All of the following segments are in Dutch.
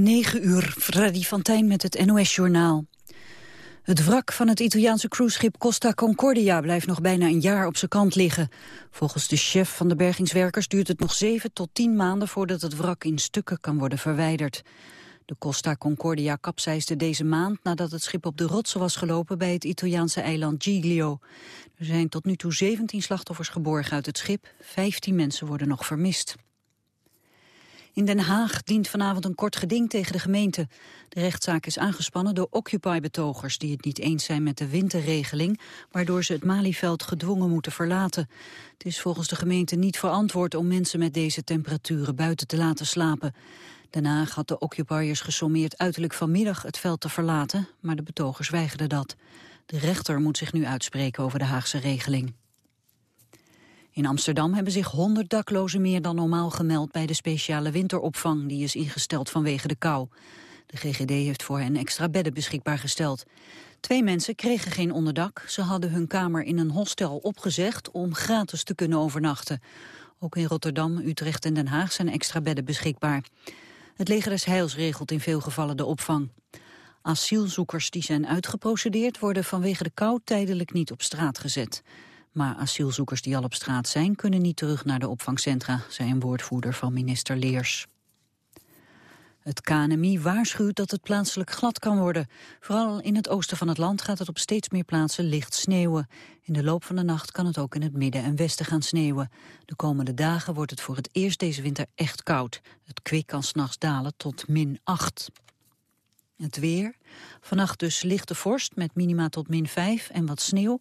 9 uur, Freddy van Tijn met het NOS-journaal. Het wrak van het Italiaanse cruiseschip Costa Concordia blijft nog bijna een jaar op zijn kant liggen. Volgens de chef van de bergingswerkers duurt het nog 7 tot 10 maanden voordat het wrak in stukken kan worden verwijderd. De Costa Concordia kapseisde deze maand nadat het schip op de rotsen was gelopen bij het Italiaanse eiland Giglio. Er zijn tot nu toe 17 slachtoffers geborgen uit het schip, 15 mensen worden nog vermist. In Den Haag dient vanavond een kort geding tegen de gemeente. De rechtszaak is aangespannen door Occupy-betogers... die het niet eens zijn met de winterregeling... waardoor ze het Malieveld gedwongen moeten verlaten. Het is volgens de gemeente niet verantwoord om mensen met deze temperaturen buiten te laten slapen. Den Haag had de occupiers gesommeerd uiterlijk vanmiddag het veld te verlaten... maar de betogers weigerden dat. De rechter moet zich nu uitspreken over de Haagse regeling. In Amsterdam hebben zich 100 daklozen meer dan normaal gemeld bij de speciale winteropvang die is ingesteld vanwege de kou. De GGD heeft voor hen extra bedden beschikbaar gesteld. Twee mensen kregen geen onderdak. Ze hadden hun kamer in een hostel opgezegd om gratis te kunnen overnachten. Ook in Rotterdam, Utrecht en Den Haag zijn extra bedden beschikbaar. Het leger des Heils regelt in veel gevallen de opvang. Asielzoekers die zijn uitgeprocedeerd worden vanwege de kou tijdelijk niet op straat gezet. Maar asielzoekers die al op straat zijn kunnen niet terug naar de opvangcentra, zei een woordvoerder van minister Leers. Het KNMI waarschuwt dat het plaatselijk glad kan worden. Vooral in het oosten van het land gaat het op steeds meer plaatsen licht sneeuwen. In de loop van de nacht kan het ook in het midden en westen gaan sneeuwen. De komende dagen wordt het voor het eerst deze winter echt koud. Het kwik kan s'nachts dalen tot min 8. Het weer. Vannacht dus lichte vorst met minima tot min 5 en wat sneeuw.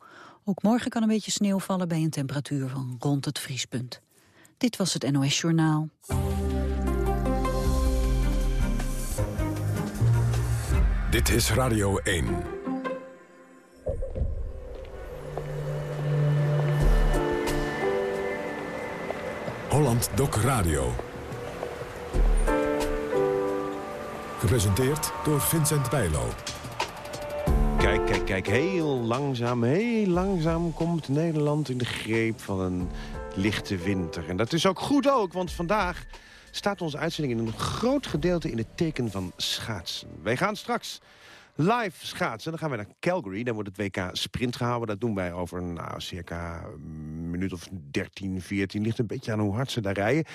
Ook morgen kan een beetje sneeuw vallen bij een temperatuur van rond het vriespunt. Dit was het NOS Journaal. Dit is Radio 1. Holland Doc Radio. Gepresenteerd door Vincent Bijlo. Kijk, kijk, kijk. Heel langzaam, heel langzaam komt Nederland in de greep van een lichte winter. En dat is ook goed ook, want vandaag staat onze uitzending in een groot gedeelte in het teken van schaatsen. Wij gaan straks live schaatsen. Dan gaan we naar Calgary. Daar wordt het WK Sprint gehouden. Dat doen wij over nou, circa een minuut of 13, 14. Ligt een beetje aan hoe hard ze daar rijden.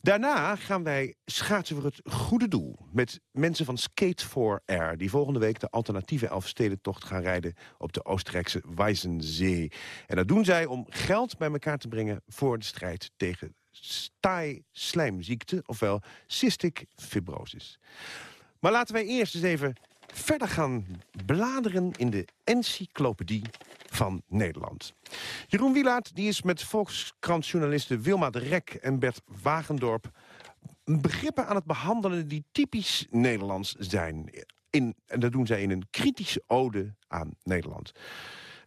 Daarna gaan wij schaatsen voor het goede doel. Met mensen van Skate for Air. Die volgende week de alternatieve Elfstedentocht gaan rijden... op de Oostenrijkse Weissensee. En dat doen zij om geld bij elkaar te brengen... voor de strijd tegen staai-slijmziekte, ofwel cystic fibrosis. Maar laten wij eerst eens even verder gaan bladeren in de encyclopedie van Nederland. Jeroen Wielaert die is met Volkskrantjournalisten Wilma de Rek en Bert Wagendorp... begrippen aan het behandelen die typisch Nederlands zijn. In, en dat doen zij in een kritische ode aan Nederland.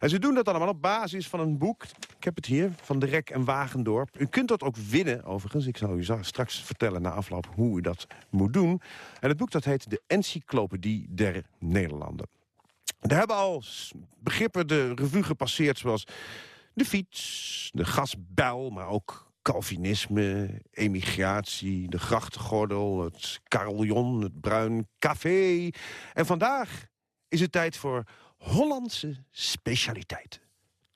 En ze doen dat allemaal op basis van een boek. Ik heb het hier, van de Rek en Wagendorp. U kunt dat ook winnen, overigens. Ik zal u straks vertellen na afloop hoe u dat moet doen. En het boek dat heet De Encyclopedie der Nederlanden. Daar hebben al begrippen de revue gepasseerd zoals de fiets, de gasbel, maar ook Calvinisme, emigratie, de grachtengordel, het carillon, het bruin café. En vandaag is het tijd voor Hollandse specialiteiten.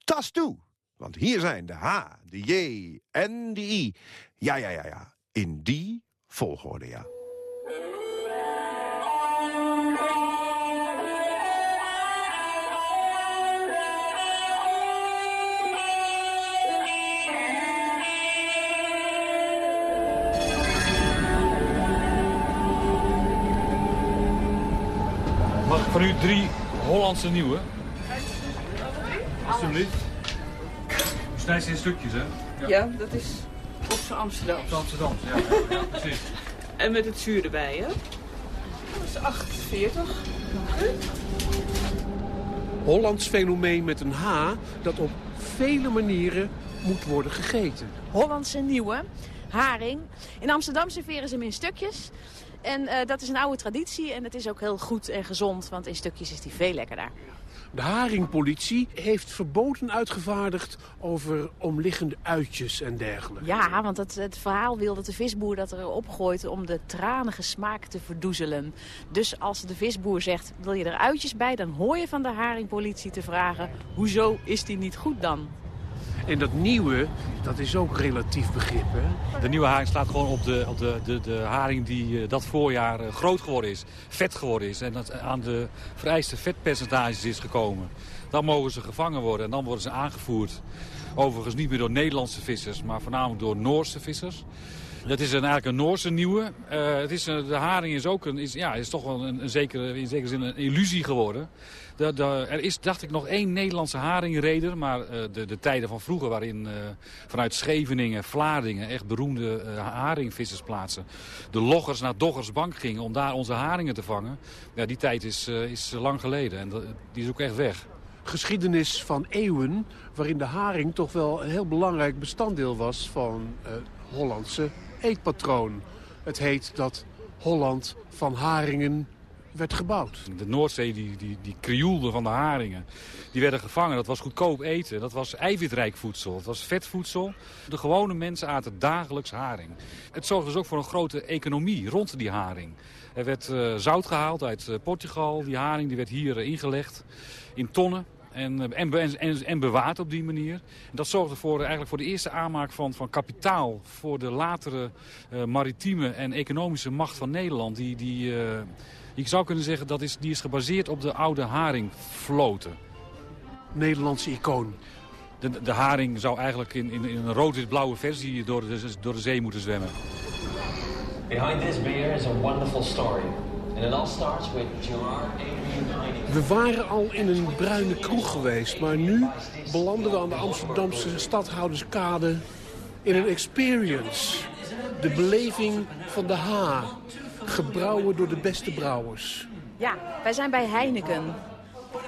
Tas toe, want hier zijn de H, de J en de I. Ja, ja, ja, ja, in die volgorde, ja. Mag ik u drie Hollandse nieuwe. Alsjeblieft. Snijdt ze in stukjes, hè? Ja, ja dat is op zijn Amsterdam. Op Amsterdam, ja. ja. precies. En met het zuur erbij, hè? Dat is 48. Hollands fenomeen met een H dat op vele manieren moet worden gegeten. Hollandse nieuwe, haring. In Amsterdam serveren ze hem in stukjes. En uh, dat is een oude traditie en het is ook heel goed en gezond, want in stukjes is die veel lekkerder. De haringpolitie heeft verboden uitgevaardigd over omliggende uitjes en dergelijke. Ja, want het, het verhaal wil dat de visboer dat erop gooit om de tranige smaak te verdoezelen. Dus als de visboer zegt, wil je er uitjes bij, dan hoor je van de haringpolitie te vragen... hoezo is die niet goed dan? En dat nieuwe, dat is ook relatief begrip, hè? De nieuwe haring staat gewoon op de, op de, de, de haring die eh, dat voorjaar eh, groot geworden is. Vet geworden is en dat aan de vereiste vetpercentages is gekomen. Dan mogen ze gevangen worden en dan worden ze aangevoerd. Overigens niet meer door Nederlandse vissers, maar voornamelijk door Noorse vissers. Dat is eigenlijk een Noorse nieuwe. Uh, het is, de haring is ook een, is, ja, is toch wel een, een zekere, in zekere zin een illusie geworden. Er is, dacht ik, nog één Nederlandse haringreder. Maar uh, de, de tijden van vroeger waarin uh, vanuit Scheveningen, Vlaardingen... echt beroemde uh, haringvissers plaatsen. De loggers naar Doggersbank gingen om daar onze haringen te vangen. Ja, die tijd is, is lang geleden en die is ook echt weg. Geschiedenis van eeuwen waarin de haring toch wel een heel belangrijk bestanddeel was... van Hollandse eetpatroon. Het heet dat Holland van haringen werd gebouwd. De Noordzee, die, die, die krioelde van de haringen, die werden gevangen. Dat was goedkoop eten, dat was eiwitrijk voedsel, dat was vetvoedsel. De gewone mensen aten dagelijks haring. Het zorgde dus ook voor een grote economie rond die haring. Er werd uh, zout gehaald uit uh, Portugal, die haring die werd hier uh, ingelegd in tonnen. En, en, en, bewaard op die manier. En dat zorgde voor, eigenlijk voor de eerste aanmaak van, van kapitaal... voor de latere maritieme en economische macht van Nederland... die, die, ik zou kunnen zeggen dat is, die is gebaseerd op de oude haringvloten. Nederlandse icoon. De, de haring zou eigenlijk in, in, in een rood-wit-blauwe versie door de, door de zee moeten zwemmen. Behind this beer is a wonderful story. And it all starts with Gerard We waren al in een bruine kroeg geweest, maar nu belanden we aan de Amsterdamse stadhouderskade in een experience. De beleving van de H, gebrouwen door de beste brouwers. Ja, wij zijn bij Heineken.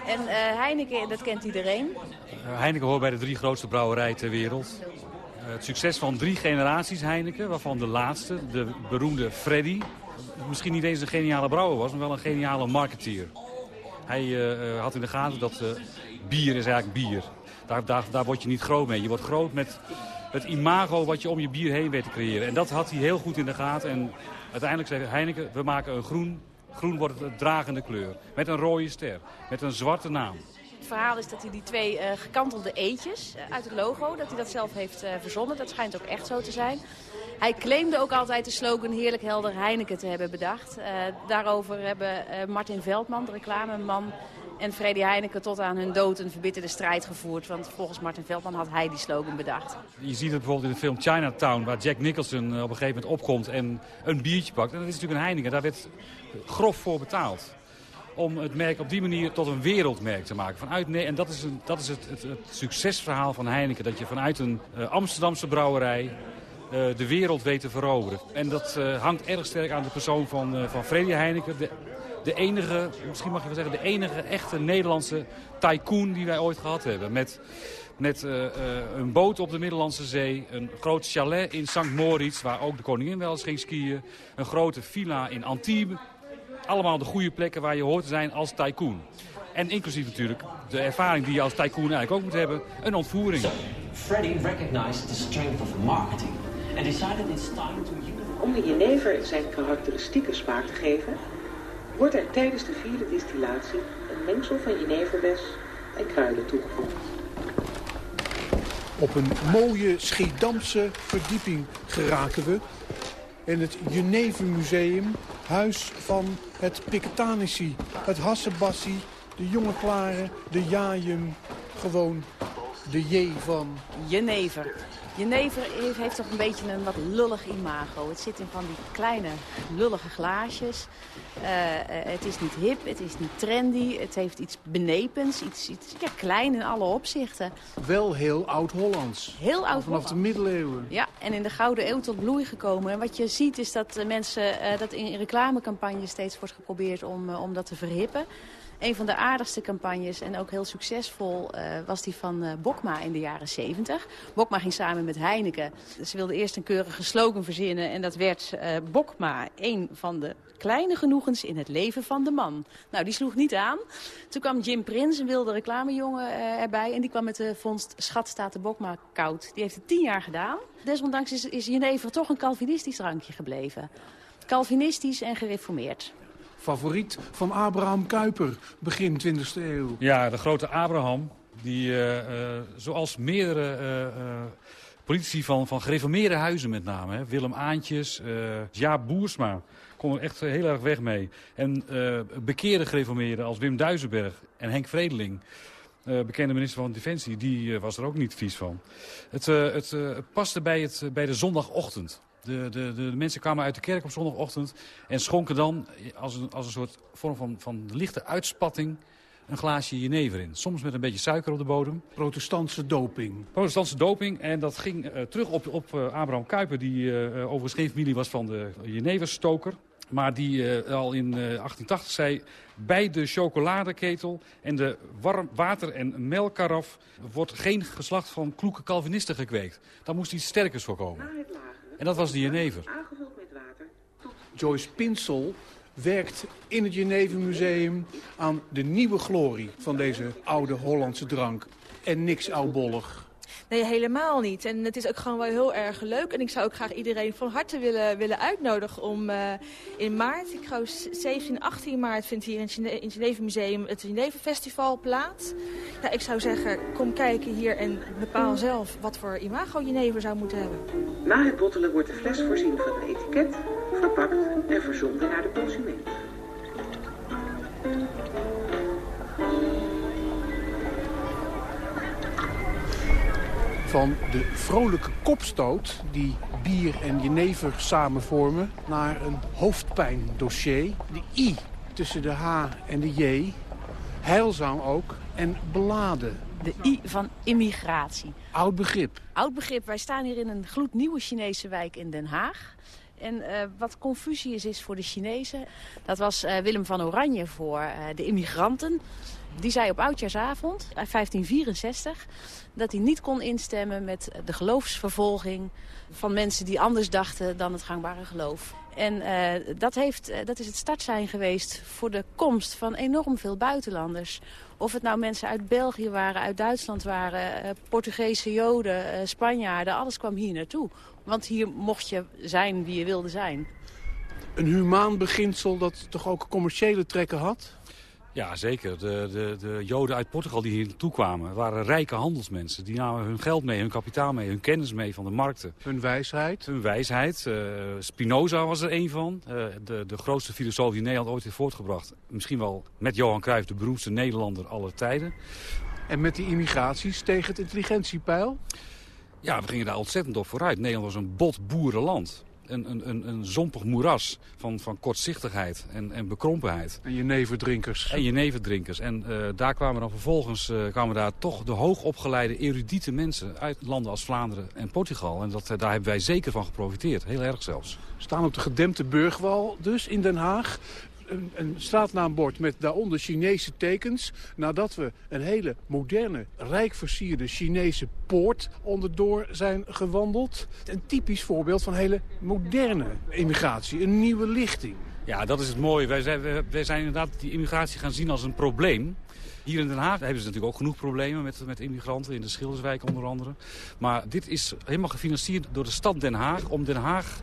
En uh, Heineken, dat kent iedereen. Uh, Heineken hoort bij de drie grootste brouwerijen ter wereld. Uh, het succes van drie generaties Heineken, waarvan de laatste, de beroemde Freddy... misschien niet eens een geniale brouwer was, maar wel een geniale marketeer. Hij uh, had in de gaten dat uh, bier is eigenlijk bier. Daar, daar, daar word je niet groot mee. Je wordt groot met het imago wat je om je bier heen weet te creëren. En dat had hij heel goed in de gaten. En uiteindelijk zei Heineken, we maken een groen. Groen wordt de dragende kleur. Met een rode ster. Met een zwarte naam. Het verhaal is dat hij die twee uh, gekantelde eetjes uit het logo, dat hij dat zelf heeft verzonnen. Dat schijnt ook echt zo te zijn. Hij claimde ook altijd de slogan Heerlijk Helder Heineken te hebben bedacht. Uh, daarover hebben uh, Martin Veldman, de reclameman, en Freddy Heineken tot aan hun dood een verbitterde strijd gevoerd. Want volgens Martin Veldman had hij die slogan bedacht. Je ziet het bijvoorbeeld in de film Chinatown, waar Jack Nicholson op een gegeven moment opkomt en een biertje pakt. En dat is natuurlijk een Heineken, daar werd grof voor betaald om het merk op die manier tot een wereldmerk te maken. Vanuit, nee, en dat is, een, dat is het, het, succesverhaal van Heineken. Dat je vanuit een uh, Amsterdamse brouwerij uh, de wereld weet te veroveren. En dat hangt erg sterk aan de persoon van, van Freddy Heineken. De, de enige, misschien mag je wel zeggen, de enige echte Nederlandse tycoon die wij ooit gehad hebben. Met, met een boot op de Middellandse Zee, een groot chalet in St. Moritz... waar ook de koningin wel eens ging skiën. Een grote villa in Antibes. Allemaal de goede plekken waar je hoort te zijn als tycoon. En inclusief natuurlijk de ervaring die je als tycoon eigenlijk ook moet hebben, een ontvoering. So, Freddy recognized the strength of marketing and decided it's time to Om de jenever zijn karakteristieke smaak te geven, wordt er tijdens de vierde distillatie een mengsel van jeneverbes en kruiden toegevoegd. Op een mooie Schiedamse verdieping geraken we in het Jenevermuseum, huis van het Piketanici, het Hassebassi, de Jonge Klaren, de Jajum, gewoon de J van... Jenever. Jenever heeft toch een beetje een wat lullig imago. Het zit in van die kleine lullige glaasjes. Uh, het is niet hip, het is niet trendy, het heeft iets benepens, iets, iets ja, klein in alle opzichten. Wel heel oud-Hollands. Heel oud Vanaf de middeleeuwen. Ja, en in de Gouden Eeuw tot bloei gekomen. En wat je ziet is dat mensen, uh, dat in reclamecampagnes steeds wordt geprobeerd om, uh, om dat te verhippen. Een van de aardigste campagnes en ook heel succesvol uh, was die van uh, Bokma in de jaren 70. Bokma ging samen met Heineken. Ze wilden eerst een keurige slogan verzinnen en dat werd uh, Bokma, een van de kleine genoegens in het leven van de man. Nou, die sloeg niet aan. Toen kwam Jim Prins, een wilde reclamejongen, erbij en die kwam met de vondst Schat staat de Bokma koud. Die heeft het tien jaar gedaan. Desondanks is, is Jenever toch een Calvinistisch drankje gebleven. Calvinistisch en gereformeerd favoriet van Abraham Kuyper, begin 20e eeuw. Ja, de grote Abraham, die uh, uh, zoals meerdere uh, politici van, van gereformeerde huizen met name, hè, Willem Aantjes, Jaap Boersma, kon er echt heel erg weg mee. En bekeerde gereformeerden als Wim Duisenberg en Henk Vredeling... Bekende minister van Defensie, die was er ook niet vies van. Het, het paste bij, het, bij de zondagochtend. De, de, de, mensen kwamen uit de kerk op zondagochtend en schonken dan als een, als een soort vorm van, van lichte uitspatting een glaasje jenever in. Soms met een beetje suiker op de bodem. Protestantse doping. Protestantse doping. En dat ging uh, terug op, op uh, Abraham Kuyper, die uh, overigens geen familie was van de jeneverstoker. Maar die al in 1880 zei, bij de chocoladeketel en de warm water- en melkkaraf wordt geen geslacht van kloeke Calvinisten gekweekt. Daar moest iets sterkers voor komen. En dat was de jenever. Aangevuld met water. Joyce Pinsel werkt in het Jenevermuseum aan de nieuwe glorie van deze oude Hollandse drank. En niks oudbollig. Nee, helemaal niet. En het is ook gewoon wel heel erg leuk. En ik zou ook graag iedereen van harte willen, willen uitnodigen om uh, in maart, ik geloof 17, 18 maart, vindt hier in, het Geneve Museum het Geneve Festival plaats. Ja, ik zou zeggen, kom kijken hier en bepaal zelf wat voor imago Geneve zou moeten hebben. Na het bottelen wordt de fles voorzien van een etiket, verpakt en verzonden naar de consument. Van de vrolijke kopstoot die bier en jenever samen vormen... naar een hoofdpijndossier. De I tussen de H en de J. Heilzaam ook en beladen. De I van immigratie. Oud begrip. Oud begrip. Wij staan hier in een gloednieuwe Chinese wijk in Den Haag. En uh, wat Confucius is voor de Chinezen, dat was uh, Willem van Oranje voor uh, de immigranten. Die zei op oudjaarsavond, 1564, dat hij niet kon instemmen met de geloofsvervolging van mensen die anders dachten dan het gangbare geloof. En uh, dat, heeft, uh, dat is het startsein geweest voor de komst van enorm veel buitenlanders. Of het nou mensen uit België waren, uit Duitsland waren, Portugese Joden, Spanjaarden, alles kwam hier naartoe. Want hier mocht je zijn wie je wilde zijn. Een humaan beginsel dat toch ook commerciële trekken had? Ja, zeker. De, de, de Joden uit Portugal die hier naartoe kwamen waren rijke handelsmensen. Die namen hun geld mee, hun kapitaal mee, hun kennis mee van de markten. Hun wijsheid? Hun wijsheid. Uh, Spinoza was er een van. Uh, de, de grootste filosoof die Nederland ooit heeft voortgebracht. Misschien wel met Johan Cruijff de beroemdste Nederlander aller tijden. En met die immigratie steeg het intelligentiepeil? Ja, we gingen daar ontzettend op vooruit. Nederland was een bot boerenland een, een, een, een zompig moeras van, van kortzichtigheid en, en bekrompenheid. En je neverdrinkers. En je neverdrinkers. En uh, daar kwamen dan vervolgens uh, kwamen daar toch de hoogopgeleide, erudite mensen uit landen als Vlaanderen en Portugal. En dat, uh, daar hebben wij zeker van geprofiteerd. Heel erg zelfs. We staan op de gedempte Burgwal dus in Den Haag een, een straatnaambord met daaronder Chinese tekens... nadat we een hele moderne, rijk versierde Chinese poort onderdoor zijn gewandeld. Een typisch voorbeeld van hele moderne immigratie, een nieuwe lichting. Ja, dat is het mooie. Wij zijn, wij zijn inderdaad die immigratie gaan zien als een probleem. Hier in Den Haag hebben ze natuurlijk ook genoeg problemen met, met immigranten, in de Schilderswijk onder andere. Maar dit is helemaal gefinancierd door de stad Den Haag om Den Haag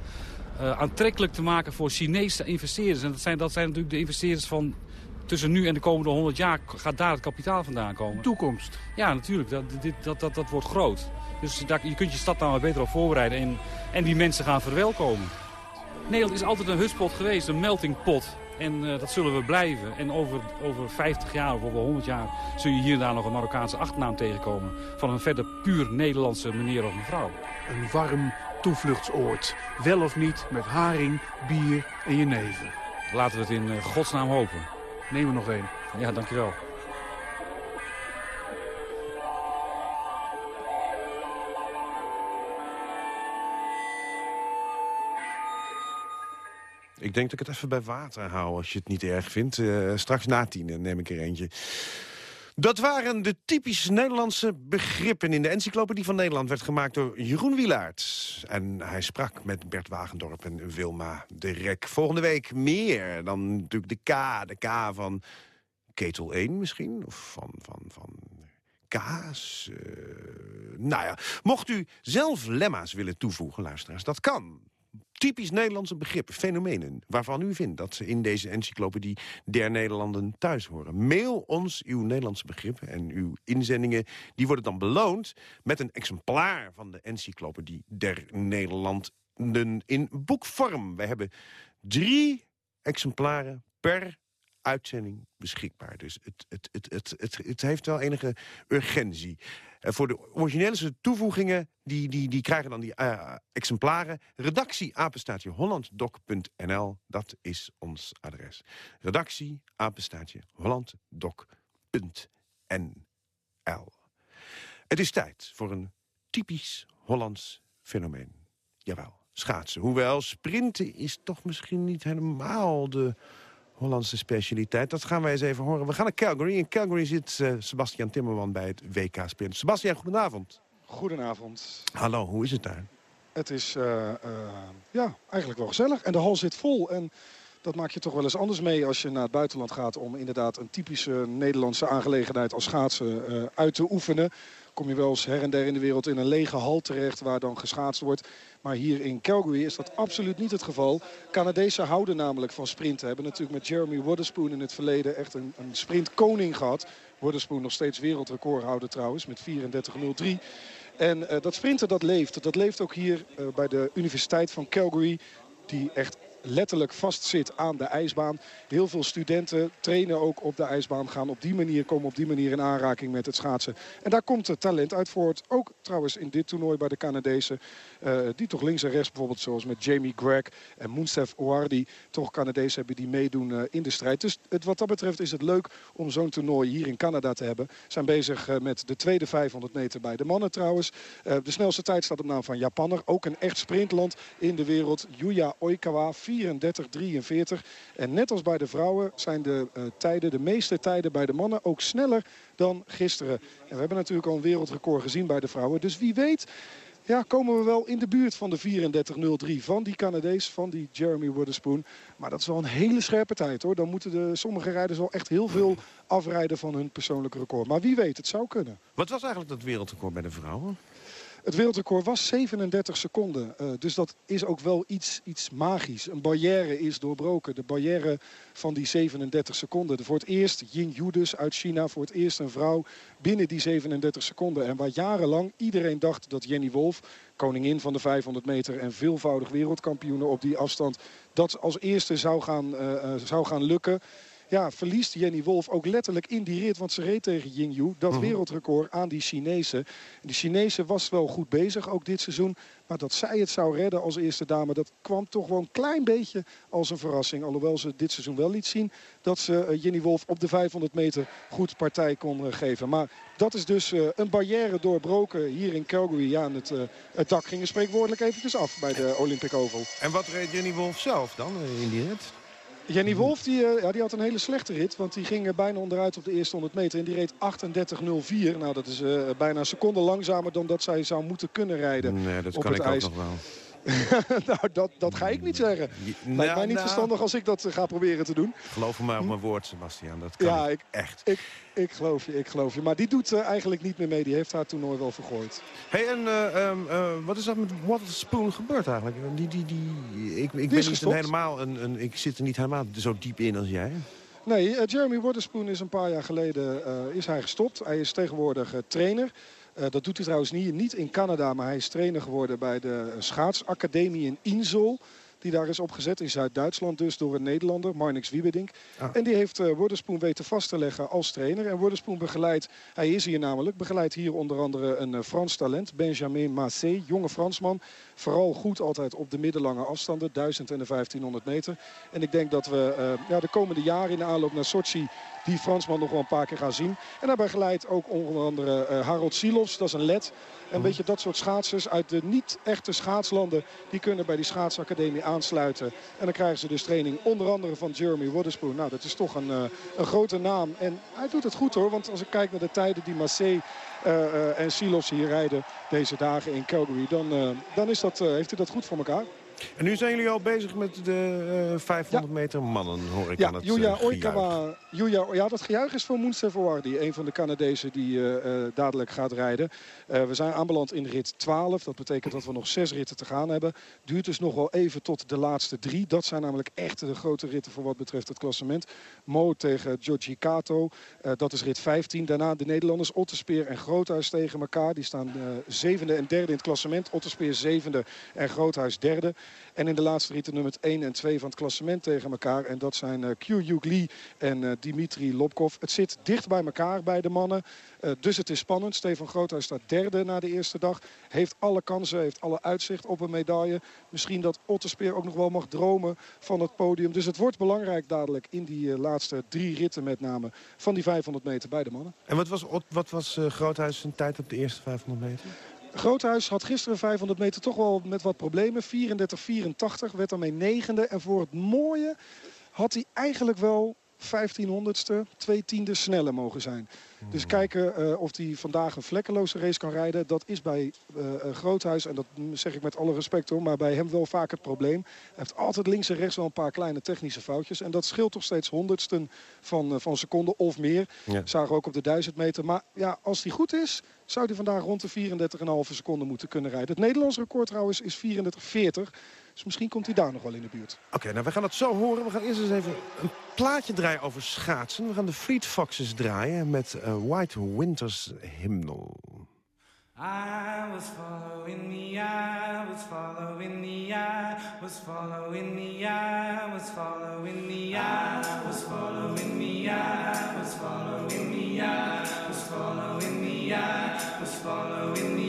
uh, aantrekkelijk te maken voor Chinese investeerders. En dat zijn, dat zijn natuurlijk de investeerders van tussen nu en de komende 100 jaar gaat daar het kapitaal vandaan komen. Toekomst. Ja, natuurlijk. Dat, dit, dat, dat, dat wordt groot. Dus daar, je kunt je stad daar maar beter op voorbereiden en, en die mensen gaan verwelkomen. Nederland is altijd een hutspot geweest, een melting pot. En uh, dat zullen we blijven. En over, over 50 jaar of over 100 jaar zul je hier en daar nog een Marokkaanse achternaam tegenkomen. Van een verder puur Nederlandse meneer of mevrouw. Een warm toevluchtsoord. Wel of niet met haring, bier en jenever. Laten we het in uh, godsnaam hopen. Neem er nog één. Ja, dankjewel. Ik denk dat ik het even bij water hou, als je het niet erg vindt. Uh, straks na tien neem ik er eentje. Dat waren de typisch Nederlandse begrippen. In de encyclopedie van Nederland werd gemaakt door Jeroen Wielaert. En hij sprak met Bert Wagendorp en Wilma de Rek. Volgende week meer dan natuurlijk de K. De K van Ketel 1 misschien? Of van, van, van kaas? Uh, nou ja, mocht u zelf lemma's willen toevoegen, luisteraars, dat kan typisch Nederlandse begrippen, fenomenen... waarvan u vindt dat ze in deze encyclopedie der Nederlanden thuis horen. Mail ons uw Nederlandse begrippen en uw inzendingen. Die worden dan beloond met een exemplaar van de encyclopedie der Nederlanden in boekvorm. We hebben drie exemplaren per uitzending beschikbaar. Dus het, het, het, het, het, het heeft wel enige urgentie. Uh, voor de originele toevoegingen, die, die, die krijgen dan die uh, exemplaren. Redactie dat is ons adres. Redactie. Het is tijd voor een typisch Hollands fenomeen. Jawel, schaatsen. Hoewel, sprinten is toch misschien niet helemaal de Hollandse specialiteit. Dat gaan wij eens even horen. We gaan naar Calgary. In Calgary zit uh, Sebastian Timmerman bij het WK Sprint. Sebastian, goedenavond. Goedenavond. Hallo, hoe is het daar? Het is uh, uh, ja, eigenlijk wel gezellig. En de hal zit vol. En dat maak je toch wel eens anders mee als je naar het buitenland gaat... om inderdaad een typische Nederlandse aangelegenheid als schaatsen uit te oefenen kom je wel eens her en der in de wereld in een lege hal terecht waar dan geschaatst wordt. Maar hier in Calgary is dat absoluut niet het geval. Canadezen houden namelijk van sprinten. Hebben natuurlijk met Jeremy Waterspoon in het verleden echt een, een sprintkoning gehad. Waterspoon nog steeds wereldrecordhouder trouwens met 34.03. En uh, dat sprinten dat leeft. Dat leeft ook hier uh, bij de Universiteit van Calgary. Die echt letterlijk vastzit aan de ijsbaan. Heel veel studenten trainen ook op de ijsbaan. Gaan op die manier, komen op die manier in aanraking met het schaatsen. En daar komt het talent uit voort. Ook trouwens in dit toernooi bij de Canadezen. Uh, die toch links en rechts bijvoorbeeld zoals met Jamie Gregg en Moonstef Ouardi. Toch Canadezen hebben die meedoen uh, in de strijd. Dus het, wat dat betreft is het leuk om zo'n toernooi hier in Canada te hebben. Zijn bezig uh, met de tweede 500 meter bij de mannen trouwens. de snelste tijd staat op naam van Japanner. Ook een echt sprintland in de wereld. Yuya Oikawa 34-43. En net als bij de vrouwen zijn de uh, tijden, de meeste tijden bij de mannen ook sneller dan gisteren. En we hebben natuurlijk al een wereldrecord gezien bij de vrouwen. Dus wie weet ja, komen we wel in de buurt van de 34-03 van die Canadees, van die Jeremy Witherspoon. Maar dat is wel een hele scherpe tijd hoor. Dan moeten de, sommige rijders wel echt heel veel afrijden van hun persoonlijke record. Maar wie weet, het zou kunnen. Wat was eigenlijk dat wereldrecord bij de vrouwen? Het wereldrecord was 37 seconden. Uh, dus dat is ook wel iets, iets magisch. Een barrière is doorbroken. De barrière van die 37 seconden. Voor het eerst Ying Yu dus uit China. Voor het eerst een vrouw binnen die 37 seconden. En waar jarenlang iedereen dacht dat Jenny Wolf, koningin van de 500 meter... en veelvoudig wereldkampioen op die afstand... dat als eerste zou gaan, uh, uh, zou gaan lukken ja, verliest Jenny Wolf ook letterlijk in die rit. Want ze reed tegen Yingyu dat mhm. wereldrecord aan die Chinezen. Die Chinese was wel goed bezig, ook dit seizoen. Maar dat zij het zou redden als eerste dame, dat kwam toch wel een klein beetje als een verrassing. Alhoewel ze dit seizoen wel liet zien dat ze uh, Jenny Wolf op de 500 meter goed partij kon uh, geven. Maar dat is dus uh, een barrière doorbroken hier in Calgary. Ja, het, het dak ging er spreekwoordelijk eventjes af bij de Olympic Oval. En wat reed Jenny Wolf zelf dan in die rit? Jenny Wolf die, uh, ja, die had een hele slechte rit. Want die ging bijna onderuit op de eerste 100 meter. En die reed 38.04. Nou, dat is uh, bijna een seconde langzamer dan dat zij zou moeten kunnen rijden Nee, dat op kan het ik ijs. ook nog wel. nou, dat, dat ga ik niet zeggen. Nou, Lijkt mij niet nou. verstandig als ik dat eh, ga proberen te doen. Geloof me maar op mijn woord, Sebastian. Dat kan Ja, ik echt. ik, ik geloof je, ik geloof je. Maar die doet uh, eigenlijk niet meer mee. Die heeft haar toernooi wel vergooid. Hey, en uh, um, uh, wat is dat met Waterspoon gebeurd eigenlijk? Die, die, die, ik ik ben niet een helemaal een, een, ik zit er niet helemaal zo diep in als jij. Nee, Jeremy Waterspoon is een paar jaar geleden is hij gestopt. Hij is tegenwoordig trainer. Uh, dat doet hij trouwens niet, niet in Canada, maar hij is trainer geworden bij de schaatsacademie in Insel. Die daar is opgezet in Zuid-Duitsland dus door een Nederlander, Marnix Wiebedink. Ah. En die heeft uh, weten vast te leggen als trainer. En Worspoen begeleidt, hij is hier namelijk, begeleidt hier onder andere een uh, Frans talent. Benjamin Massé, jonge Fransman. Vooral goed altijd op de middellange afstanden, 1000 en de 1500 meter. En ik denk dat we uh, ja, de komende jaren in de aanloop naar Sochi die Fransman nog wel een paar keer gaan zien. En daarbij geleidt ook onder andere uh, Harold Silos, dat is een led. En weet je, dat soort schaatsers uit de niet-echte schaatslanden... die kunnen bij die schaatsacademie aansluiten. En dan krijgen ze dus training onder andere van Jeremy Waterspoon. Nou, dat is toch een, uh, een grote naam. En hij doet het goed hoor. Want als ik kijk naar de tijden die Massé uh, en Silos hier rijden deze dagen in Calgary... dan, dan is dat, heeft hij dat goed voor elkaar. En nu zijn jullie al bezig met de uh, 500 meter mannen, hoor ik ja, aan het Yuya uh, Oikawa, Yuya, Ja, dat gejuich is voor Moense Verwardi, een van de Canadezen die uh, dadelijk gaat rijden. we zijn aanbeland in rit 12. Dat betekent dat we nog zes ritten te gaan hebben. Duurt dus nog wel even tot de laatste drie. Dat zijn namelijk echt de grote ritten voor wat betreft het klassement. Mo tegen Giorgi Kato. dat is rit 15. Daarna de Nederlanders Otterspeer en Groothuis tegen elkaar. Die staan zevende en derde in het klassement. Otterspeer zevende en Groothuis derde. En in de laatste ritten nummer 1 en 2 van het klassement tegen elkaar. En dat zijn uh, Kyu Lee en uh, Dimitri Lobkov. Het zit dicht bij elkaar bij de mannen. Uh, dus het is spannend. Stefan Groothuis staat derde na de eerste dag. Heeft alle kansen, heeft alle uitzicht op een medaille. Misschien dat Otterspeer ook nog wel mag dromen van het podium. Dus het wordt belangrijk dadelijk in die laatste drie ritten met name van die 500 meter bij de mannen. En wat was, wat was Groothuis zijn tijd op de eerste 500 meter? Groothuis had gisteren 500 meter toch wel met wat problemen. 34-84 werd daarmee negende. En voor het mooie had hij eigenlijk wel 1500ste, twee tiende sneller mogen zijn. Dus hmm. kijken uh, of hij vandaag een vlekkeloze race kan rijden. Dat is bij uh, Groothuis, en dat zeg ik met alle respect hoor... maar bij hem wel vaak het probleem. Hij heeft altijd links en rechts wel een paar kleine technische foutjes. En dat scheelt toch steeds honderdsten van, uh, van seconden of meer. Ja. Zagen we ook op de 1000 meter. Maar ja, als hij goed is, zou hij vandaag rond de 34,5 seconden moeten kunnen rijden. Het Nederlands record trouwens is 34,40. Dus misschien komt hij daar nog wel in de buurt. Oké, okay, nou we gaan het zo horen. We gaan eerst eens even een plaatje draaien over schaatsen. We gaan de Fleet Foxes draaien met uh, White Winter's Hymnal. I was following the eye, was following the eye, was following the eye, was following the eye, was following the eye, was following the eye, following the eye, was following the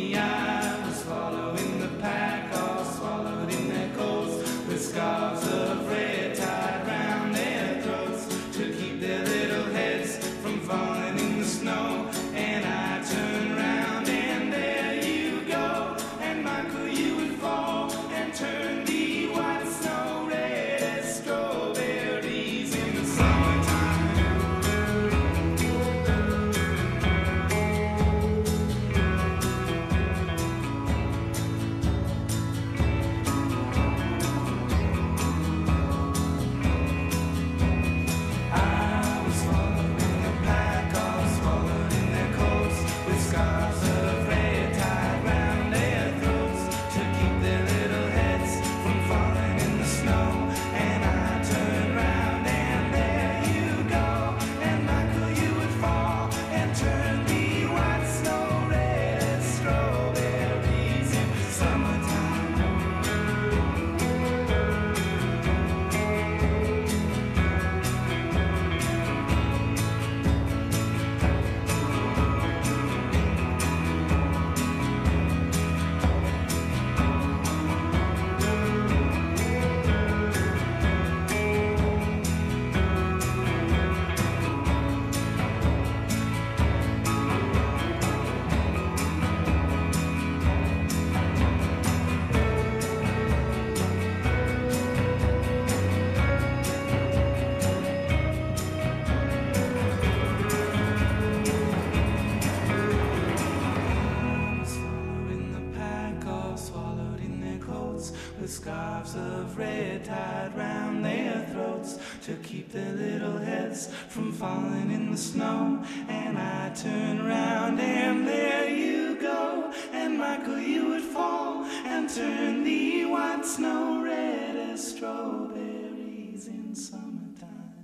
snow red as strawberries in summertime.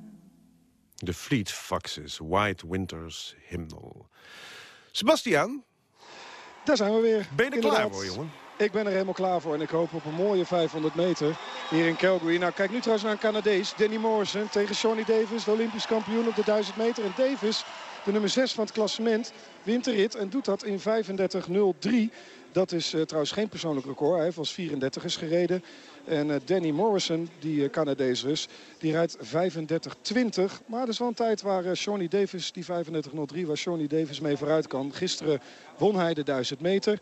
De Fleet Foxes, White Winter's Hymnal. Sebastian, Daar zijn we weer. ben je er Inderdaad. klaar voor, jongen? Ik ben er helemaal klaar voor en ik hoop op een mooie 500 meter hier in Calgary. Nou, kijk nu trouwens naar een Canadees, Danny Morrison tegen Shawnee Davis, de Olympisch kampioen op de 1000 meter. En Davis, de nummer 6 van het klassement, wint de rit en doet dat in 35.03. Dat is eh, trouwens geen persoonlijk record. Hij heeft als 34 is gereden. En eh, Danny Morrison, die eh, Canadees die rijdt 35.20. Maar dat is wel een tijd waar eh, Shawnee Davis, die 35.03, waar Shawnee Davis mee vooruit kan. Gisteren won hij de 1000 meter.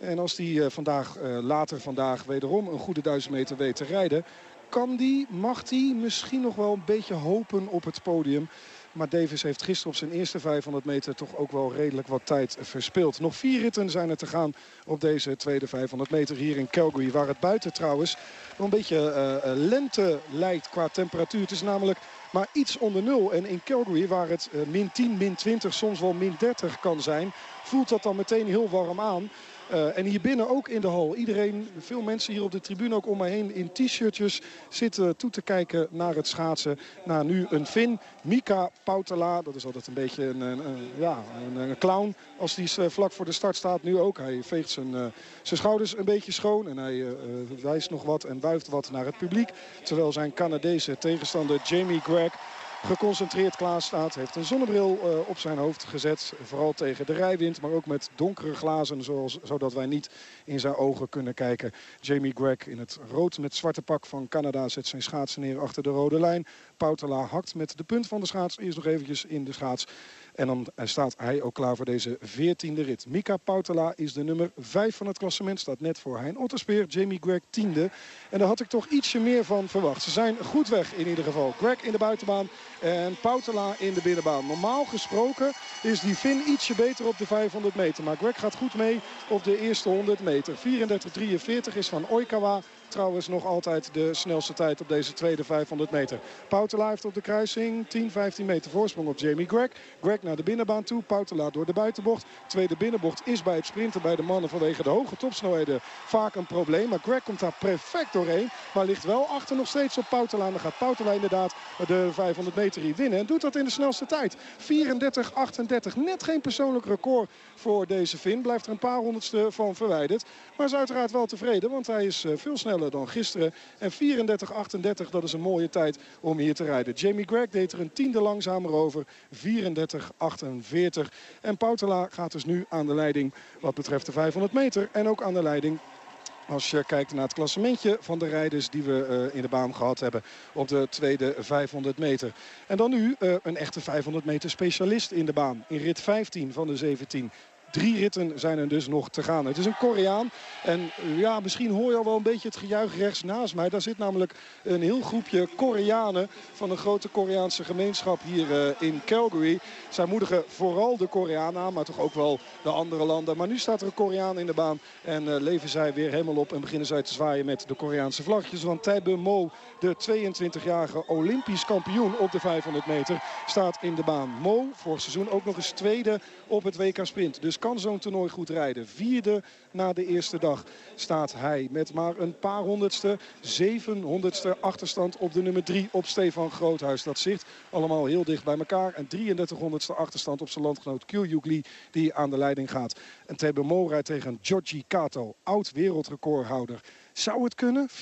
En als hij vandaag, later vandaag wederom een goede duizend meter weet te rijden... kan die, mag die misschien nog wel een beetje hopen op het podium. Maar Davis heeft gisteren op zijn eerste 500 meter toch ook wel redelijk wat tijd verspeeld. Nog vier ritten zijn er te gaan op deze tweede 500 meter hier in Calgary. Waar het buiten trouwens wel een beetje uh, lente lijkt qua temperatuur. Het is namelijk maar iets onder nul. En in Calgary, waar het uh, min 10, min 20, soms wel min 30 kan zijn... voelt dat dan meteen heel warm aan. Uh, en hier binnen ook in de hal. Iedereen, veel mensen hier op de tribune ook om me heen in t-shirtjes zitten toe te kijken naar het schaatsen. Naar nu een Fin, Mika Pautela. Dat is altijd een beetje een, ja, een, een, clown als die uh, vlak voor de start staat. Nu ook. Hij veegt zijn, uh, zijn schouders een beetje schoon. En hij wijst nog wat en wuift wat naar het publiek. Terwijl zijn Canadese tegenstander Jamie Gregg geconcentreerd klaar staat. Heeft een zonnebril uh, op zijn hoofd gezet. Vooral tegen de rijwind, maar ook met donkere glazen. Zoals, zodat wij niet in zijn ogen kunnen kijken. Jamie Gregg in het rood met zwarte pak van Canada zet zijn schaatsen neer achter de rode lijn. Poutela hakt met de punt van de schaats eerst nog eventjes in de schaats. En dan staat hij ook klaar voor deze 14e rit. Mika Pautela is de nummer 5 van het klassement. Staat net voor Hein Otterspeer. Jamie Greg tiende. En daar had ik toch ietsje meer van verwacht. Ze zijn goed weg in ieder geval. Greg in de buitenbaan en Pautela in de binnenbaan. Normaal gesproken is die Finn ietsje beter op de 500 meter. Maar Greg gaat goed mee op de eerste 100 meter. 34-43 is van Oikawa trouwens nog altijd de snelste tijd op deze tweede 500 meter. Poutela heeft op de kruising 10, 15 meter voorsprong op Jamie Greg. Greg naar de binnenbaan toe. Poutela door de buitenbocht. Tweede binnenbocht is bij het sprinten bij de mannen vanwege de hoge topsnelheden vaak een probleem. Maar Greg komt daar perfect doorheen. Maar ligt wel achter nog steeds op Poutela. En dan gaat Poutela inderdaad de 500 meter hier winnen. En doet dat in de snelste tijd. 34-38. Net geen persoonlijk record voor deze Finn. Blijft er een paar honderdste van verwijderd. Maar is uiteraard wel tevreden. Want hij is eh, veel sneller dan gisteren. En 34-38, dat is een mooie tijd om hier te rijden. Jamie Gregg deed er een tiende langzamer over. 34-48. En Poutela gaat dus nu aan de leiding wat betreft de 500 meter. En ook aan de leiding als je kijkt naar het klassementje van de rijders die we uh, in de baan gehad hebben op de tweede 500 meter. En dan nu uh, een echte 500 meter specialist in de baan. In rit 15 van de 17. Drie ritten zijn er dus nog te gaan. Het is een Koreaan. En ja, misschien hoor je al wel een beetje het gejuich rechts naast mij. Daar zit namelijk een heel groepje Koreanen van een grote Koreaanse gemeenschap hier uh, in Calgary. Zij moedigen vooral de Koreanen aan, maar toch ook wel de andere landen. Maar nu staat er een Koreaan in de baan en uh, leven zij weer helemaal op. En beginnen zij te zwaaien met de Koreaanse vlaggetjes. Want Tae Mo, de 22-jarige Olympisch kampioen op de 500 meter, staat in de baan. Mo, vorig seizoen ook nog eens tweede op het WK Sprint. Dus kan zo'n toernooi goed rijden. Vierde na de eerste dag staat hij met maar een paar honderdste, zevenhonderdste achterstand op de nummer drie op Stefan Groothuis. Dat zit allemaal heel dicht bij elkaar. En 33 honderdste achterstand op zijn landgenoot Lee die aan de leiding gaat. En Tebe Mo rijdt tegen Georgie Kato, oud wereldrecordhouder. Zou het kunnen? 34-03,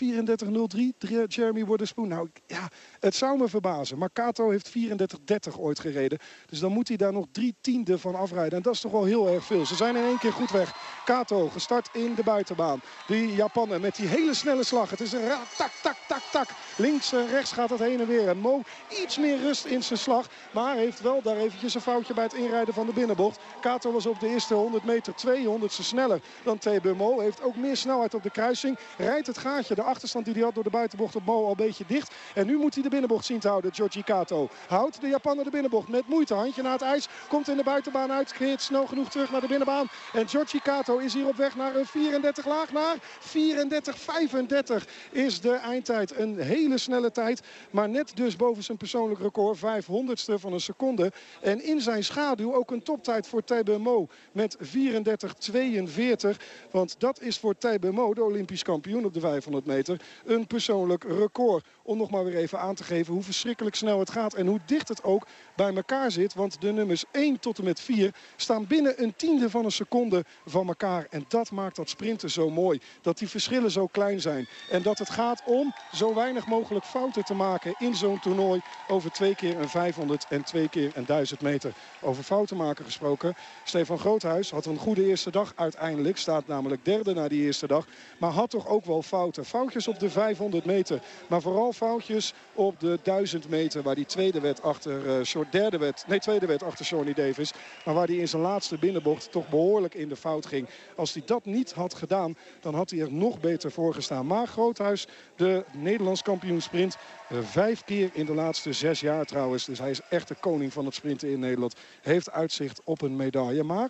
Jeremy Wooderspoon. Nou ja, het zou me verbazen. Maar Kato heeft 34-30 ooit gereden. Dus dan moet hij daar nog drie tiende van afrijden. En dat is toch wel heel erg veel. Ze zijn in één keer goed weg. Kato gestart in de buitenbaan. Die Japanen met die hele snelle slag. Het is een tak, tak, tak, tak. Links en rechts gaat het heen en weer. En Mo iets meer rust in zijn slag. Maar heeft wel daar eventjes een foutje bij het inrijden van de binnenbocht. Kato was op de eerste 100 meter 200 sneller dan TB Mo. Heeft ook meer snelheid op de kruising. Rijdt het gaatje, de achterstand die hij had door de buitenbocht op Mo al een beetje dicht. En nu moet hij de binnenbocht zien te houden, Giorgi Kato. Houdt de Japaner de binnenbocht met moeite. Handje naar het ijs, komt in de buitenbaan uit. Keert snel genoeg terug naar de binnenbaan. En Giorgi Kato is hier op weg naar een 34 laag naar 34-35 is de eindtijd. Een hele snelle tijd, maar net dus boven zijn persoonlijk record. 500ste van een seconde. En in zijn schaduw ook een toptijd voor Tebe Mo met 34-42. Want dat is voor Tebe Mo, de Olympisch kampioen op de 500 meter, een persoonlijk record. Om nog maar weer even aan te geven hoe verschrikkelijk snel het gaat. En hoe dicht het ook bij elkaar zit. Want de nummers 1 tot en met 4 staan binnen een tiende van een seconde van elkaar. En dat maakt dat sprinten zo mooi. Dat die verschillen zo klein zijn. En dat het gaat om zo weinig mogelijk fouten te maken in zo'n toernooi. Over twee keer een 500 en twee keer een 1000 meter. Over fouten maken gesproken. Stefan Groothuis had een goede eerste dag uiteindelijk. Staat namelijk derde na die eerste dag. Maar had toch ook wel fouten. Foutjes op de 500 meter. Maar vooral foutjes op de 1000 meter. Waar die tweede wet achter uh, derde wet, nee, tweede wet achter Shawnee Davis. Maar waar hij in zijn laatste binnenbocht toch behoorlijk in de fout ging. Als hij dat niet had gedaan, dan had hij er nog beter voor gestaan. Maar Groothuis, de Nederlands kampioen sprint. Uh, vijf keer in de laatste zes jaar trouwens. Dus hij is echt de koning van het sprinten in Nederland. Heeft uitzicht op een medaille. Maar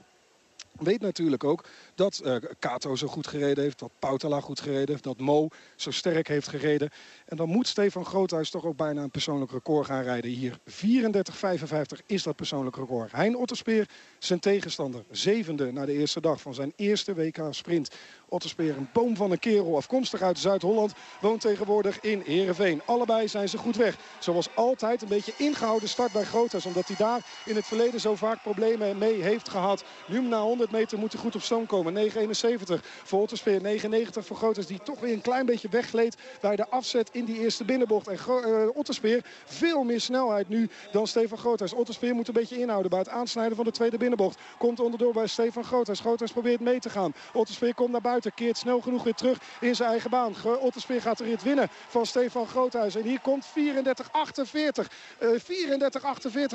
weet natuurlijk ook dat uh, Kato zo goed gereden heeft. Dat Pautala goed gereden heeft. Dat Mo zo sterk heeft gereden. En dan moet Stefan Groothuis toch ook bijna een persoonlijk record gaan rijden hier. 34-55 is dat persoonlijk record. Hein Otterspeer, zijn tegenstander. Zevende na de eerste dag van zijn eerste WK sprint. Otterspeer, een boom van een kerel, afkomstig uit Zuid-Holland, woont tegenwoordig in Heerenveen. Allebei zijn ze goed weg. Zoals altijd een beetje ingehouden start bij Groothuis, omdat hij daar in het verleden zo vaak problemen mee heeft gehad. Nu na 100 meter moet hij goed op stoom komen. 9,71 voor Otterspeer, 9,90 voor Groothuis, die toch weer een klein beetje weggleed bij de afzet in die eerste binnenbocht. En uh, Otterspeer veel meer snelheid nu dan Stefan Groothuis. Otterspeer moet een beetje inhouden bij het aansnijden van de tweede binnenbocht. Komt onderdoor bij Stefan Groothuis. Groothuis probeert mee te gaan. Otterspeer komt naar buiten keert snel genoeg weer terug in zijn eigen baan. Otterspeer gaat de rit winnen van Stefan Groothuis. En hier komt 34-48. Uh,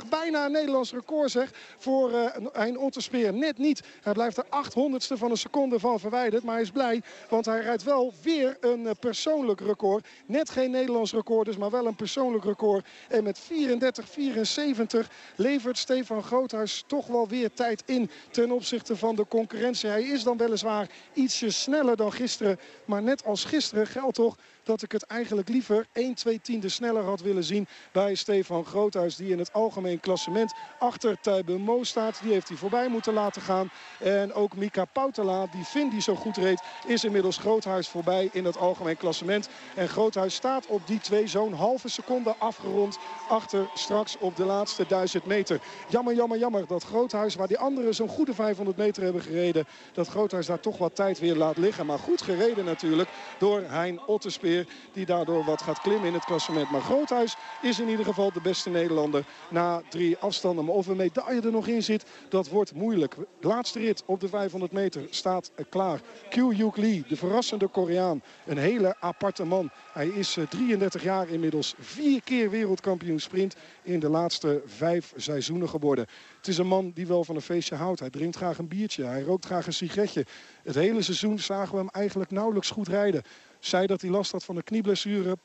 34-48, bijna een Nederlands record zeg voor uh, Hein Otterspeer. Net niet. Hij blijft er 800ste van een seconde van verwijderd. Maar hij is blij, want hij rijdt wel weer een uh, persoonlijk record. Net geen Nederlands record dus, maar wel een persoonlijk record. En met 34-74 levert Stefan Groothuis toch wel weer tijd in ten opzichte van de concurrentie. Hij is dan weliswaar ietsjes sneller dan gisteren. Maar net als gisteren geldt toch dat ik het eigenlijk liever 1, 2 tiende sneller had willen zien bij Stefan Groothuis. Die in het algemeen klassement achter Tijbe Mo staat. Die heeft hij voorbij moeten laten gaan. En ook Mika Pautela, die Finn die zo goed reed, is inmiddels Groothuis voorbij in het algemeen klassement. En Groothuis staat op die twee zo'n halve seconde afgerond achter straks op de laatste 1000 meter. Jammer, jammer, jammer dat Groothuis, waar die anderen zo'n goede 500 meter hebben gereden, dat Groothuis daar toch wat tijd weer laat liggen. Maar goed gereden natuurlijk door Hein Otterspeer die daardoor wat gaat klimmen in het klassement. Maar Groothuis is in ieder geval de beste Nederlander na drie afstanden. Maar of een medaille er nog in zit, dat wordt moeilijk. De laatste rit op de 500 meter staat klaar. Kyu Lee, de verrassende Koreaan. Een hele aparte man. Hij is 33 eh, jaar inmiddels. Vier keer wereldkampioen sprint in de laatste vijf seizoenen geworden. Het is een man die wel van een feestje houdt. Hij drinkt graag een biertje. Hij rookt graag een sigaretje. Het hele seizoen zagen we hem eigenlijk nauwelijks goed rijden zei dat hij last had van een knieblessure.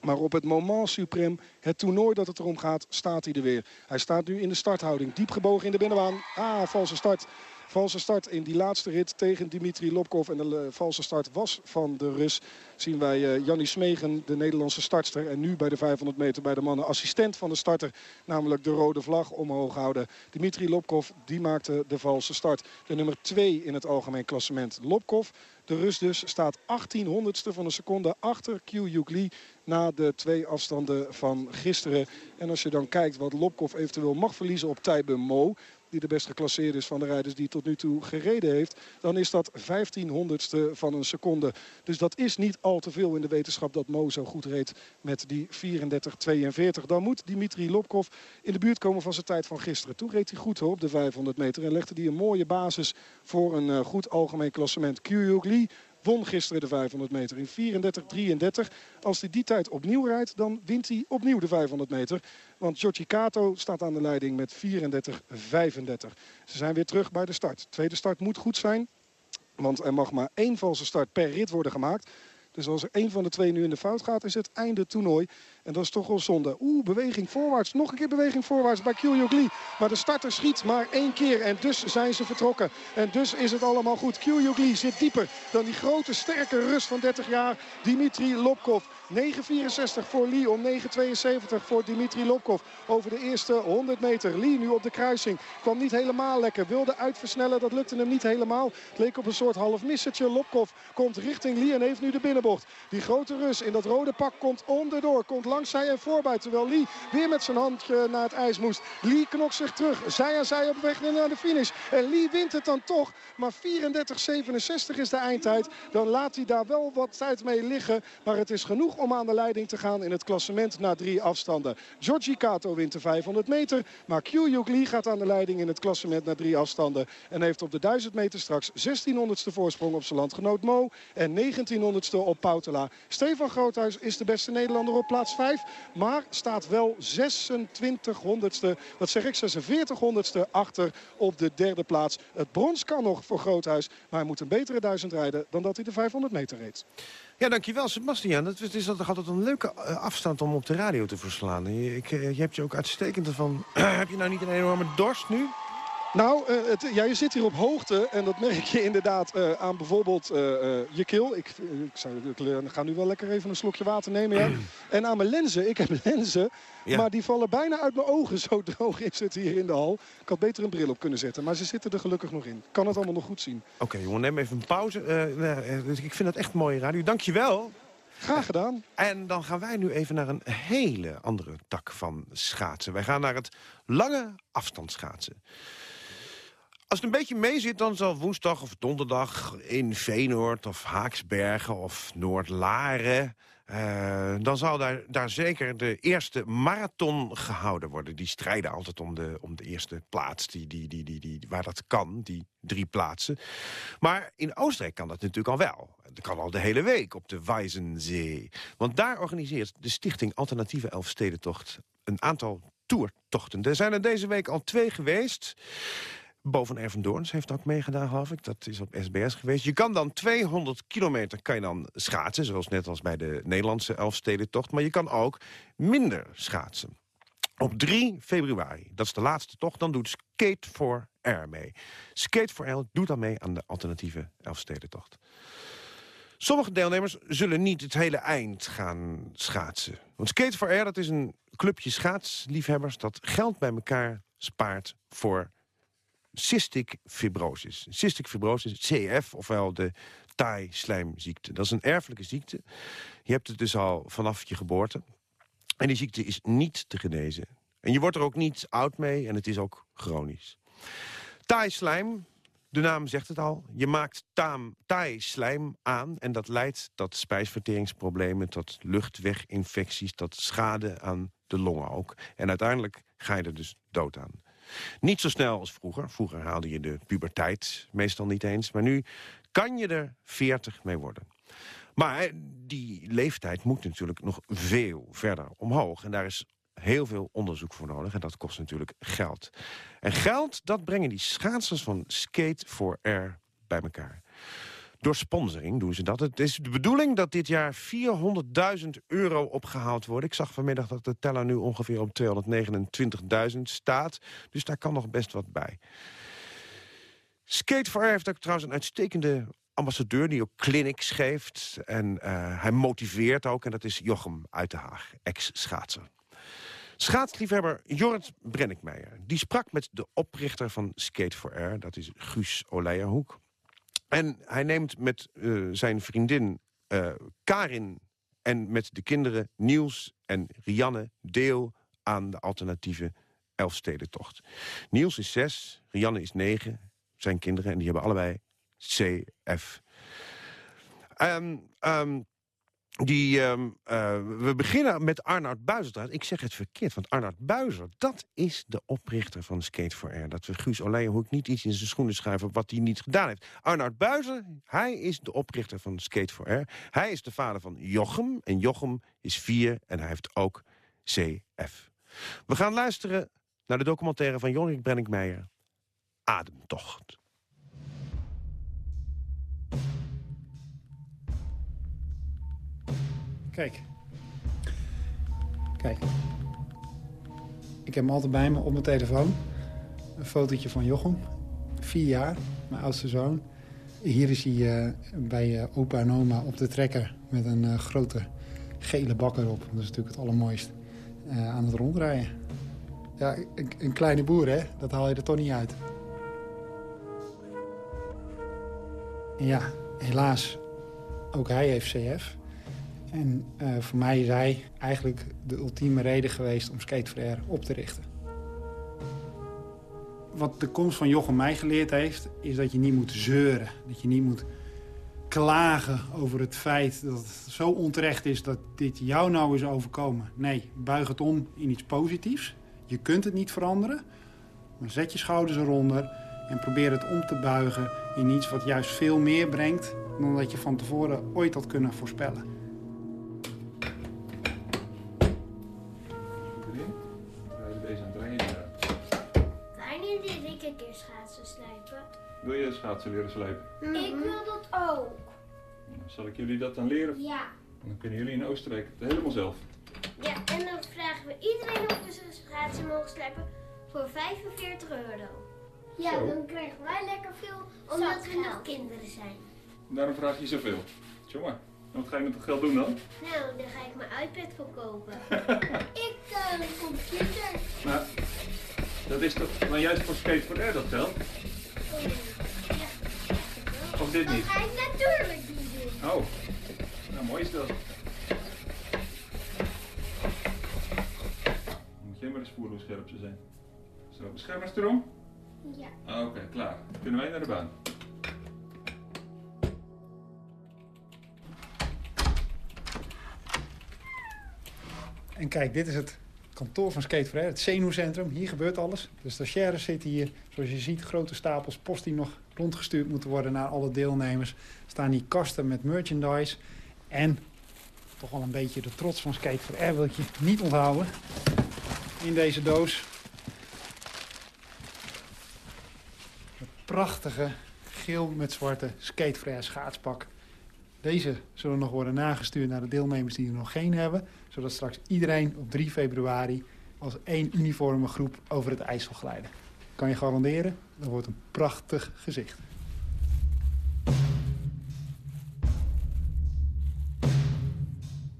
Maar op het moment suprem, het toernooi dat het erom gaat, staat hij er weer. Hij staat nu in de starthouding. Diep gebogen in de binnenbaan. Ah, valse start. Valse start in die laatste rit tegen Dimitri Lopkov. En de valse start was van de Rus. Zien wij uh, Smegen, de Nederlandse startster. En nu bij de 500 meter bij de mannen assistent van de starter. Namelijk de rode vlag omhoog houden. Dimitri Lopkov, die maakte de valse start. De nummer 2 in het algemeen klassement. Lopkov de Rus dus staat 1800ste van een seconde achter Q Lee na de twee afstanden van gisteren. En als je dan kijkt wat Lopkov eventueel mag verliezen op Tijbe Mo die de best geclasseerd is van de rijders die tot nu toe gereden heeft... dan is dat 1500ste van een seconde. Dus dat is niet al te veel in de wetenschap dat Mo zo goed reed met die 34-42. Dan moet Dimitri Lopkov in de buurt komen van zijn tijd van gisteren. Toen reed hij goed op de 500 meter en legde hij een mooie basis voor een eh, goed algemeen klassement. Kyuyuk Lee won gisteren de 500 meter in 34-33. Als hij die tijd opnieuw rijdt, dan wint hij opnieuw de 500 meter. Want Giorgi Kato staat aan de leiding met 34-35. Ze zijn weer terug bij de start. tweede start moet goed zijn. Want er mag maar één valse start per rit worden gemaakt. Dus als er één van de twee nu in de fout gaat, is het einde toernooi. En dat is toch wel zonde. Oeh, beweging voorwaarts. Nog een keer beweging voorwaarts bij Lee. Maar de starter schiet maar één keer. En dus zijn ze vertrokken. En dus is het allemaal goed. Lee zit dieper dan die grote sterke Rus van 30 jaar. Dimitri Lopkov. 9,64 voor Lee om 9,72 voor Dimitri Lopkov. Over de eerste 100 meter. Lee nu op de kruising. Kwam niet helemaal lekker. Wilde uitversnellen. Dat lukte hem niet helemaal. Het leek op een soort half missetje. Lopkov komt richting Lee en heeft nu de binnenbal. Die grote Rus in dat rode pak komt onderdoor. Komt langs zij en voorbij. Terwijl Lee weer met zijn handje naar het ijs moest. Lee knokt zich terug. Zij aan zij op weg naar de finish. En Lee wint het dan toch. Maar 34-67 is de eindtijd. Dan laat hij daar wel wat tijd mee liggen. Maar het is genoeg om aan de leiding te gaan in het klassement na drie afstanden. Georgie Kato wint de 500 meter. Maar Kyuyuk Lee gaat aan de leiding in het klassement na drie afstanden. En heeft op de 1000 meter straks 1600ste voorsprong op zijn landgenoot Mo. En 1900ste op Poutela. Stefan Groothuis is de beste Nederlander op plaats 5. Maar staat wel 26 honderdste, wat zeg ik, 46 honderdste achter op de derde plaats. Het brons kan nog voor Groothuis. Maar hij moet een betere duizend rijden dan dat hij de 500 meter reed. Ja, dankjewel Sebastian. Het is altijd een leuke eh, afstand om op de radio te verslaan. Je, ik, eh, je hebt je ook uitstekend ervan... heb je nou niet een enorme dorst nu? Nou, uh, het, ja, je zit hier op hoogte en dat merk je inderdaad uh, aan bijvoorbeeld uh, je keel. Ik, ik, zou, ik, ga nu wel lekker even een slokje water nemen. Ja. en aan mijn lenzen. Ik heb lenzen, ja. maar die vallen bijna uit mijn ogen. Zo droog is het hier in de hal. Ik had beter een bril op kunnen zetten, maar ze zitten er gelukkig nog in. Kan het allemaal nog goed zien. Oké, okay, jongen, neem even een pauze. ik vind dat echt mooie radio. Dankjewel. Graag gedaan. En dan gaan wij nu even naar een hele andere tak van schaatsen. Wij gaan naar het lange afstandsschaatsen. Als het een beetje mee zit, dan zal woensdag of donderdag in Veenoord of Haaksbergen of Noordlaren... Uh, dan zal daar, daar zeker de eerste marathon gehouden worden. Die strijden altijd om de, om de eerste plaats, die, die, die, die, die, waar dat kan, die drie plaatsen. Maar in Oostenrijk kan dat natuurlijk al wel. Dat kan al de hele week op de Weizenzee. Want daar organiseert de stichting Alternatieve Elfstedentocht een aantal toertochten. Er zijn er deze week al twee geweest... Boven Ervendoorns heeft ook meegedaan, geloof ik. Dat is op SBS geweest. Je kan dan 200 kilometer kan je dan schaatsen, zoals net als bij de Nederlandse Elfstedentocht. Maar je kan ook minder schaatsen. Op 3 februari, dat is de laatste tocht, dan doet Skate for Air mee. Skate for Air doet dan mee aan de alternatieve Elfstedentocht. Sommige deelnemers zullen niet het hele eind gaan schaatsen. Want Skate for Air, dat is een clubje schaatsliefhebbers... dat geld bij elkaar spaart voor cystic fibrosis. Cystic fibrosis, CF, ofwel de taai-slijmziekte. Dat is een erfelijke ziekte. Je hebt het dus al vanaf je geboorte. En die ziekte is niet te genezen. En je wordt er ook niet oud mee en het is ook chronisch. Taai-slijm, de naam zegt het al. Je maakt taai-slijm aan en dat leidt tot spijsverteringsproblemen... tot luchtweginfecties, tot schade aan de longen ook. En uiteindelijk ga je er dus dood aan. Niet zo snel als vroeger. Vroeger haalde je de puberteit meestal niet eens. Maar nu kan je er 40 mee worden. Maar die leeftijd moet natuurlijk nog veel verder omhoog. En daar is heel veel onderzoek voor nodig. En dat kost natuurlijk geld. En geld, dat brengen die schaatsers van Skate for Air bij elkaar. Door sponsoring doen ze dat. Het is de bedoeling dat dit jaar 400.000 euro opgehaald wordt. Ik zag vanmiddag dat de teller nu ongeveer op 229.000 staat. Dus daar kan nog best wat bij. Skate for Air heeft ook trouwens een uitstekende ambassadeur... die ook clinics geeft. En uh, hij motiveert ook. En dat is Jochem uit de Haag, ex-schaatser. Schaatsliefhebber Jorrit Brennickmeijer. Die sprak met de oprichter van Skate for Air. Dat is Guus Oleijerhoek. En hij neemt met uh, zijn vriendin uh, Karin en met de kinderen Niels en Rianne deel aan de alternatieve Elfstedentocht. Niels is zes, Rianne is negen, zijn kinderen, en die hebben allebei CF. Um, um, die, um, uh, we beginnen met Arnoud Buizer. Ik zeg het verkeerd, want Arnoud Buizer... dat is de oprichter van Skate for Air. Dat we Guus Oleijenhoek niet iets in zijn schoenen schuiven... wat hij niet gedaan heeft. Arnoud Buizer, hij is de oprichter van Skate for Air. Hij is de vader van Jochem. En Jochem is vier en hij heeft ook CF. We gaan luisteren naar de documentaire van Jorik Brenninkmeijer... Ademtocht. Kijk. Kijk. Ik heb hem altijd bij me op mijn telefoon. Een fotootje van Jochem. Vier jaar, mijn oudste zoon. Hier is hij uh, bij uh, opa en oma op de trekker... met een uh, grote gele bak erop. Dat is natuurlijk het allermooist. aan het rondrijden. Ja, een, kleine boer, hè? Dat haal je er toch niet uit. Ja, helaas ook hij heeft CF. En uh, voor mij is hij eigenlijk de ultieme reden geweest om Skate op te richten. Wat de komst van Jochem mij geleerd heeft, is dat je niet moet zeuren. Dat je niet moet klagen over het feit dat het zo onterecht is dat dit jou nou is overkomen. Nee, buig het om in iets positiefs. Je kunt het niet veranderen, maar zet je schouders eronder en probeer het om te buigen in iets wat juist veel meer brengt dan dat je van tevoren ooit had kunnen voorspellen. Wil je schaatsen leren slijpen? Ik wil dat ook. Zal ik jullie dat dan leren? Ja. Dan kunnen jullie in Oostenrijk het helemaal zelf. Ja, en dan vragen we iedereen of we zijn schaatsen mogen slijpen voor 45 euro. Ja, Zo. dan krijgen wij lekker veel, omdat we nog kinderen zijn. Daarom vraag je zoveel. Jongen, en wat ga je met dat geld doen dan? Nou, dan ga ik mijn iPad verkopen. ik uh, een computer. Nou, dat is toch nou juist voor Skate for Air dat geld? Of dit Dat niet? ga ik natuurlijk niet doen. Oh, nou mooi is dat. Moet jij maar eens voelen hoe scherp ze zijn. Zo, beschermers erom? Ja. Ah, Oké, klaar. Kunnen wij naar de baan? En kijk, dit is het kantoor van Skate het zenuwcentrum. Hier gebeurt alles. De stagiaires zitten hier. Zoals je ziet, grote stapels post die nog rondgestuurd moeten worden naar alle deelnemers. Er staan hier kasten met merchandise. En toch wel een beetje de trots van Skate wil ik je niet onthouden. In deze doos. Het prachtige geel met zwarte Skate schaatspak. Deze zullen nog worden nagestuurd naar de deelnemers die er nog geen hebben. Zodat straks iedereen op 3 februari als één uniforme groep over het ijs zal glijden. Kan je garanderen, dat wordt een prachtig gezicht.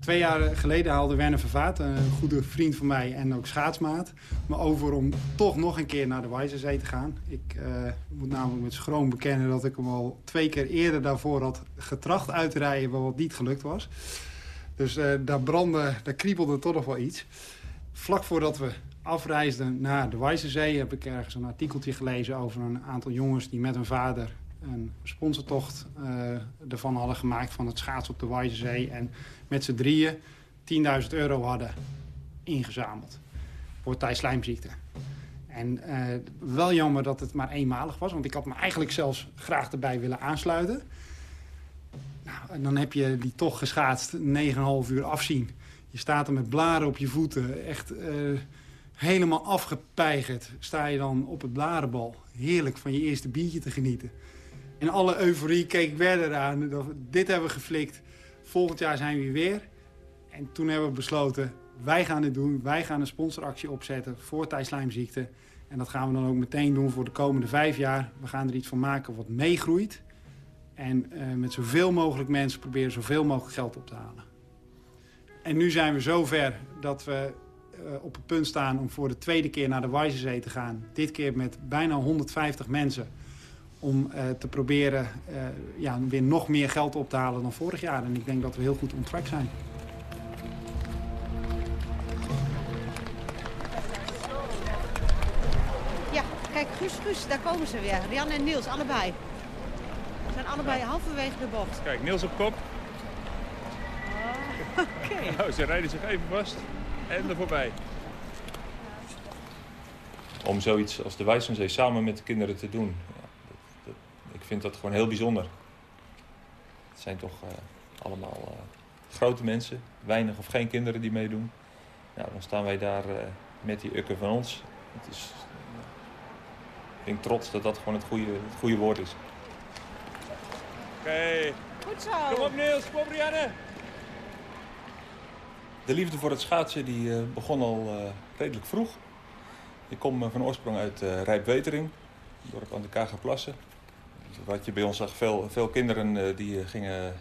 Twee jaar geleden haalde Werner Vervaat, een goede vriend van mij en ook schaatsmaat... me over om toch nog een keer naar de Wijzerzee te gaan. Ik eh, moet namelijk met schroom bekennen dat ik hem al twee keer eerder daarvoor had getracht uit te rijden... maar wat niet gelukt was. Dus eh, daar brandde, daar kriebelde toch nog wel iets. Vlak voordat we afreisden naar de Wijzerzee heb ik ergens een artikeltje gelezen... over een aantal jongens die met hun vader een sponsortocht eh, ervan hadden gemaakt... van het schaatsen op de Wijzerzee. En met z'n drieën 10.000 euro hadden ingezameld voor thijslijmziekte. En eh, wel jammer dat het maar eenmalig was, want ik had me eigenlijk zelfs graag erbij willen aansluiten. Nou, en dan heb je die toch geschaatst 9,5 uur afzien. Je staat er met blaren op je voeten, echt eh, helemaal afgepeigerd. Sta je dan op het blarenbal, heerlijk van je eerste biertje te genieten. In alle euforie keek ik dat we- Dit hebben we geflikt. Volgend jaar zijn we weer. En toen hebben we besloten, wij gaan dit doen. Wij gaan een sponsoractie opzetten voor Thijslijmziekte. En dat gaan we dan ook meteen doen voor de komende vijf jaar. We gaan er iets van maken wat meegroeit. En eh, met zoveel mogelijk mensen proberen zoveel mogelijk geld op te halen. En nu zijn we zover dat we eh, op het punt staan om voor de tweede keer naar de Wijzezee te gaan. Dit keer met bijna 150 mensen. Om eh, te proberen eh, ja, weer nog meer geld op te halen dan vorig jaar. En ik denk dat we heel goed on track zijn. Ja, kijk, Guus, Guus, daar komen ze weer. Rian en Niels, allebei. Ze zijn allebei halverwege de bocht. Kijk, Niels op kop. Oké. Nou, ze rijden zich even vast en er voorbij. Om zoiets als de Wijzenzee samen met de kinderen te doen, ja, dat, dat- ik vind dat gewoon heel bijzonder. Het zijn toch eh, allemaal eh, grote mensen, weinig of geen kinderen die meedoen. Nou, dan staan wij daar eh, met die ukken van ons. Het is, ik denk trots dat dat gewoon het goede, het goede woord is. Oké. Goed zo. Kom op Niels, kom op Rianne. De liefde voor het schaatsen die, eh, begon al eh, redelijk vroeg. Ik kom van oorsprong uit eh Rijpwetering, dorp aan de Kagerplassen. Wat je bij ons zag, veel, veel kinderen eh, die eh, gingen eh,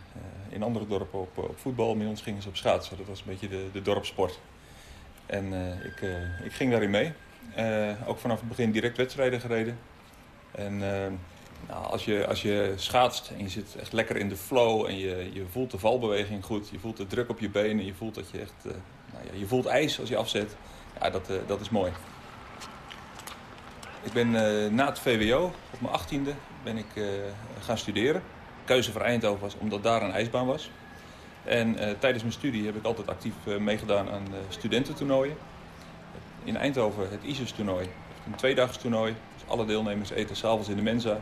in andere dorpen op, op voetbal. Bij ons gingen ze op schaatsen. Dat was een beetje de, de dorpssport. En ik, ik ging daarin mee. Ook vanaf het begin direct wedstrijden gereden. En Nou, als, je, als je schaatst en je zit echt lekker in de flow en je, je voelt de valbeweging goed, je voelt de druk op je benen, je voelt dat je echt, nou ja, je voelt ijs als je afzet. Ja, dat, dat is mooi. Ik ben uh, na het VWO, op mijn achttiende, ben ik gaan studeren. De keuze voor Eindhoven was omdat daar een ijsbaan was. En tijdens mijn studie heb ik altijd actief meegedaan aan studententoernooien. In Eindhoven het ISIS-toernooi, een tweedaags toernooi. Dus alle deelnemers eten s'avonds in de Mensa.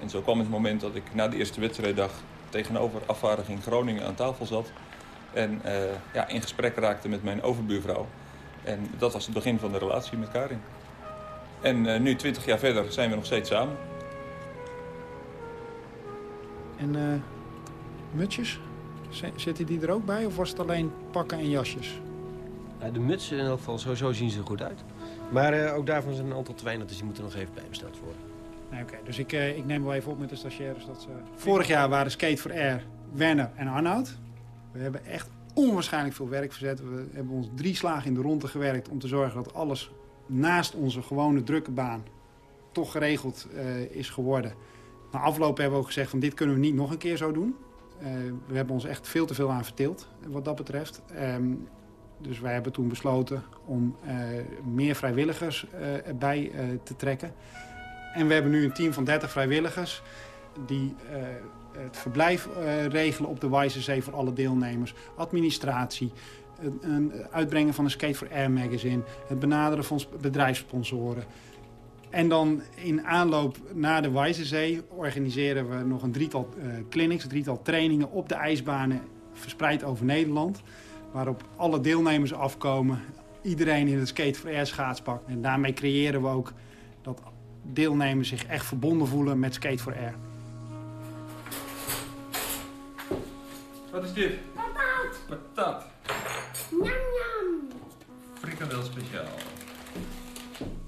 En zo kwam het moment dat ik na de eerste wedstrijddag tegenover afvaardiging Groningen aan tafel zat. En ja, in gesprek raakte met mijn overbuurvrouw. En dat was het begin van de relatie met Karin. En uh, nu, twintig jaar verder, zijn we nog steeds samen. En uh, mutsjes? Zitten die er ook bij of was het alleen pakken en jasjes? de mutsen in elk geval, sowieso zien ze er goed uit. Maar ook daarvan zijn een aantal te weinig, dus die moeten nog even bijbesteld worden. Nee, Oké, dus ik, ik neem wel even op met de stagiaires dat ze... Vorig jaar waren Skate for Air, Werner en Arnoud. We hebben echt onwaarschijnlijk veel werk verzet. We hebben ons drie slagen in de ronde gewerkt om te zorgen dat alles naast onze gewone drukke baan toch geregeld uh, is geworden. Na afloop hebben we ook gezegd van dit kunnen we niet nog een keer zo doen. Uh, we hebben ons echt veel te veel aan verteeld wat dat betreft. Um, dus wij hebben toen besloten om uh, meer vrijwilligers erbij te trekken. En we hebben nu een team van 30 vrijwilligers die het verblijf regelen op de Wijze voor alle deelnemers. Administratie, een, uitbrengen van een Skate for Air magazine, het benaderen van bedrijfssponsoren. En dan in aanloop naar de Wijze Zee organiseren we nog een drietal uh, clinics, een drietal trainingen op de ijsbanen verspreid over Nederland. Waarop alle deelnemers afkomen, iedereen in het Skate for Air schaatspak. En daarmee creëren we ook dat deelnemers zich echt verbonden voelen met Skate for Air. Wat is dit? Patat. Patat. Njam njam. Frikandel speciaal.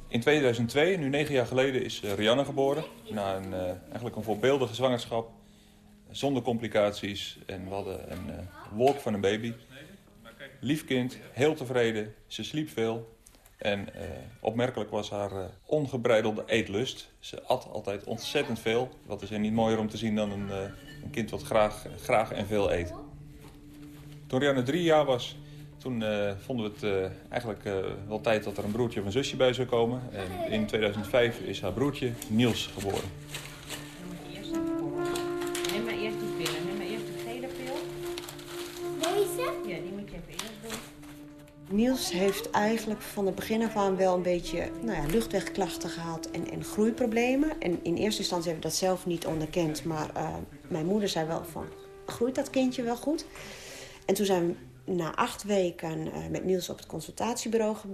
In 2002, nu negen jaar geleden, is Rianne geboren. Na een, uh, eigenlijk een voorbeeldige zwangerschap. Zonder complicaties. En we hadden een uh, wolk van een baby. Lief kind, heel tevreden. Ze sliep veel. En opmerkelijk was haar ongebreidelde eetlust. Ze at altijd ontzettend veel. Wat is er niet mooier om te zien dan een, een kind wat graag, graag en veel eet. Toen Rianne drie jaar was, toen vonden we het eigenlijk wel tijd dat er een broertje of een zusje bij zou komen. En in 2005 is haar broertje Niels geboren. Neem maar eerst die pillen. Neem maar eerst de gele pil. Deze? Ja, die moet je even eerst doen. Niels heeft eigenlijk van het begin af aan wel een beetje nou ja, luchtwegklachten gehad en, en groeiproblemen. En in eerste instantie hebben we dat zelf niet onderkend. Maar uh, mijn moeder zei wel van, groeit dat kindje wel goed? En toen zijn we na acht weken uh, met Niels op het consultatiebureau ge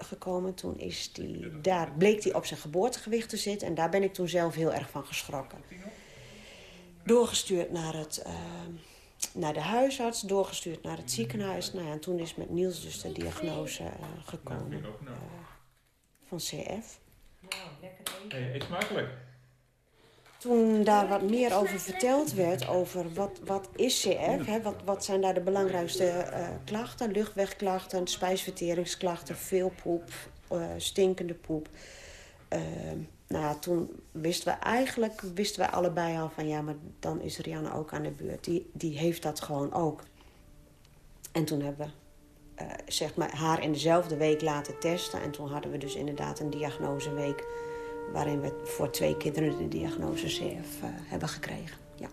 gekomen. Toen is die, daar bleek hij op zijn geboortegewicht te zitten. En daar ben ik toen zelf heel erg van geschrokken. Doorgestuurd naar het... Uh, naar de huisarts, doorgestuurd naar het ziekenhuis. Nou ja, en toen is met Niels dus de diagnose uh, gekomen uh, van CF. Hey, eet smakelijk. Toen daar wat meer over verteld werd, over wat, wat is CF, hè, wat, wat zijn daar de belangrijkste uh, klachten, luchtwegklachten, spijsverteringsklachten, veel poep, stinkende poep. nou ja, toen wisten we eigenlijk wisten we allebei al van ja, maar dan is Rianne ook aan de beurt. Die, die heeft dat gewoon ook. En toen hebben we uh, zeg maar, haar in dezelfde week laten testen. En toen hadden we dus inderdaad een diagnoseweek waarin we voor twee kinderen de diagnose CF uh, hebben gekregen. Ja.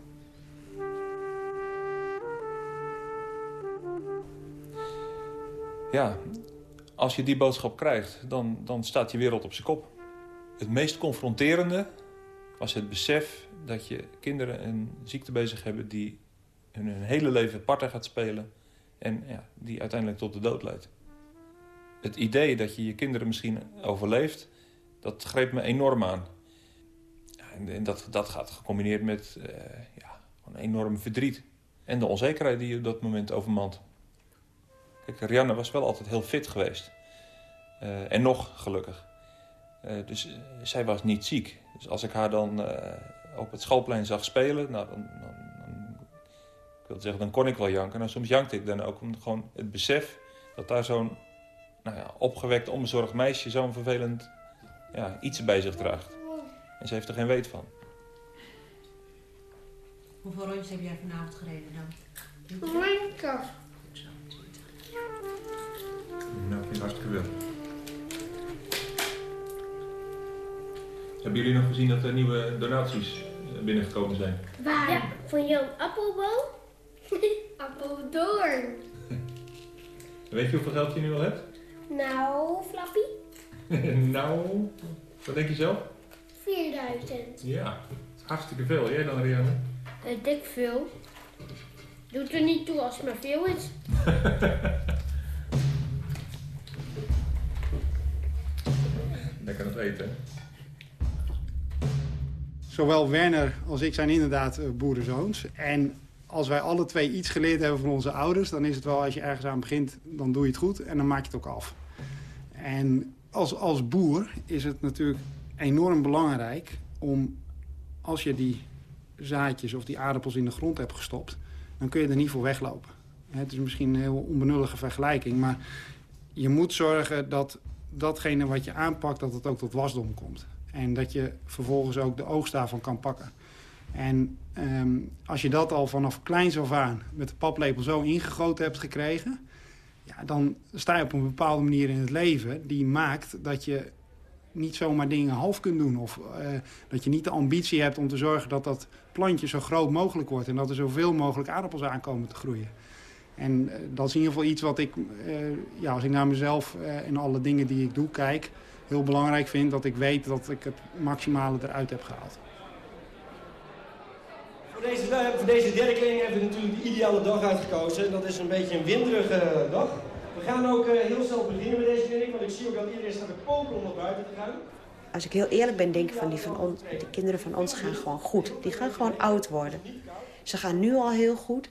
Ja, als je die boodschap krijgt, dan, dan staat je wereld op zijn kop. Het meest confronterende was het besef dat je kinderen een ziekte bezig hebben... die hun, hun hele leven parten gaat spelen en ja, die uiteindelijk tot de dood leidt. Het idee dat je je kinderen misschien overleeft, dat greep me enorm aan. En, en dat, dat gaat gecombineerd met uh, ja, een enorm verdriet. En de onzekerheid die je op dat moment overmand. Kijk, Rianne was wel altijd heel fit geweest. Uh, en nog, gelukkig. Uh, dus zij was niet ziek. Dus als ik haar dan op het schoolplein zag spelen, nou, dan, dan, ik wil zeggen, dan kon ik wel janken. Nou, soms jankte ik dan ook om gewoon het besef dat daar zo'n nou ja, opgewekt, onbezorgd meisje zo'n vervelend ja, iets bij zich draagt. En ze heeft er geen weet van. Hoeveel rondjes heb jij vanavond gereden dan? Rondjes. Nou, vind ik hartstikke wel. Hebben jullie nog gezien dat er nieuwe donaties eh, binnengekomen zijn? Waar? Ja, van jouw appelboom. Appeldoorn. Weet je hoeveel geld je nu al hebt? Nou, Flappy, nou, wat denk je zelf? 4000. Ja, dat is hartstikke veel. Jij dan, Rianne? Weet ik veel. Doet er niet toe als het maar veel is. Lekker aan het eten. hè? Zowel Werner als ik zijn inderdaad eh, boerenzoons. En als wij alle twee iets geleerd hebben van onze ouders... dan is het wel als je ergens aan begint, dan doe je het goed en dan maak je het ook af. En als, als boer is het natuurlijk enorm belangrijk om... als je die zaadjes of die aardappels in de grond hebt gestopt... dan kun je er niet voor weglopen. Het is misschien een heel onbenullige vergelijking... maar je moet zorgen dat datgene wat je aanpakt... dat het ook tot wasdom komt. En dat je vervolgens ook de oogst daarvan kan pakken. En ehm, als je dat al vanaf kleins af aan met de paplepel zo ingegoten hebt gekregen... Ja, dan sta je op een bepaalde manier in het leven die maakt dat je niet zomaar dingen half kunt doen. Of eh, dat je niet de ambitie hebt om te zorgen dat dat plantje zo groot mogelijk wordt... en dat er zoveel mogelijk aardappels aankomen te groeien. En eh, dat is in ieder geval iets wat ik, eh, ja, als ik naar mezelf en alle dingen die ik doe kijk... heel belangrijk vind dat ik weet dat ik het maximale eruit heb gehaald. Voor deze, dag- voor deze derde kleding hebben we natuurlijk de ideale dag uitgekozen. Dat is een beetje een winderige dag. We gaan ook eh, heel snel beginnen met deze kleding, want ik zie ook dat iedereen staat te popelen om naar buiten te gaan. Als ik heel eerlijk ben, denk ik van die, van on, de kinderen van ons gaan gewoon goed. Die gaan gewoon oud worden. Ze gaan nu al heel goed.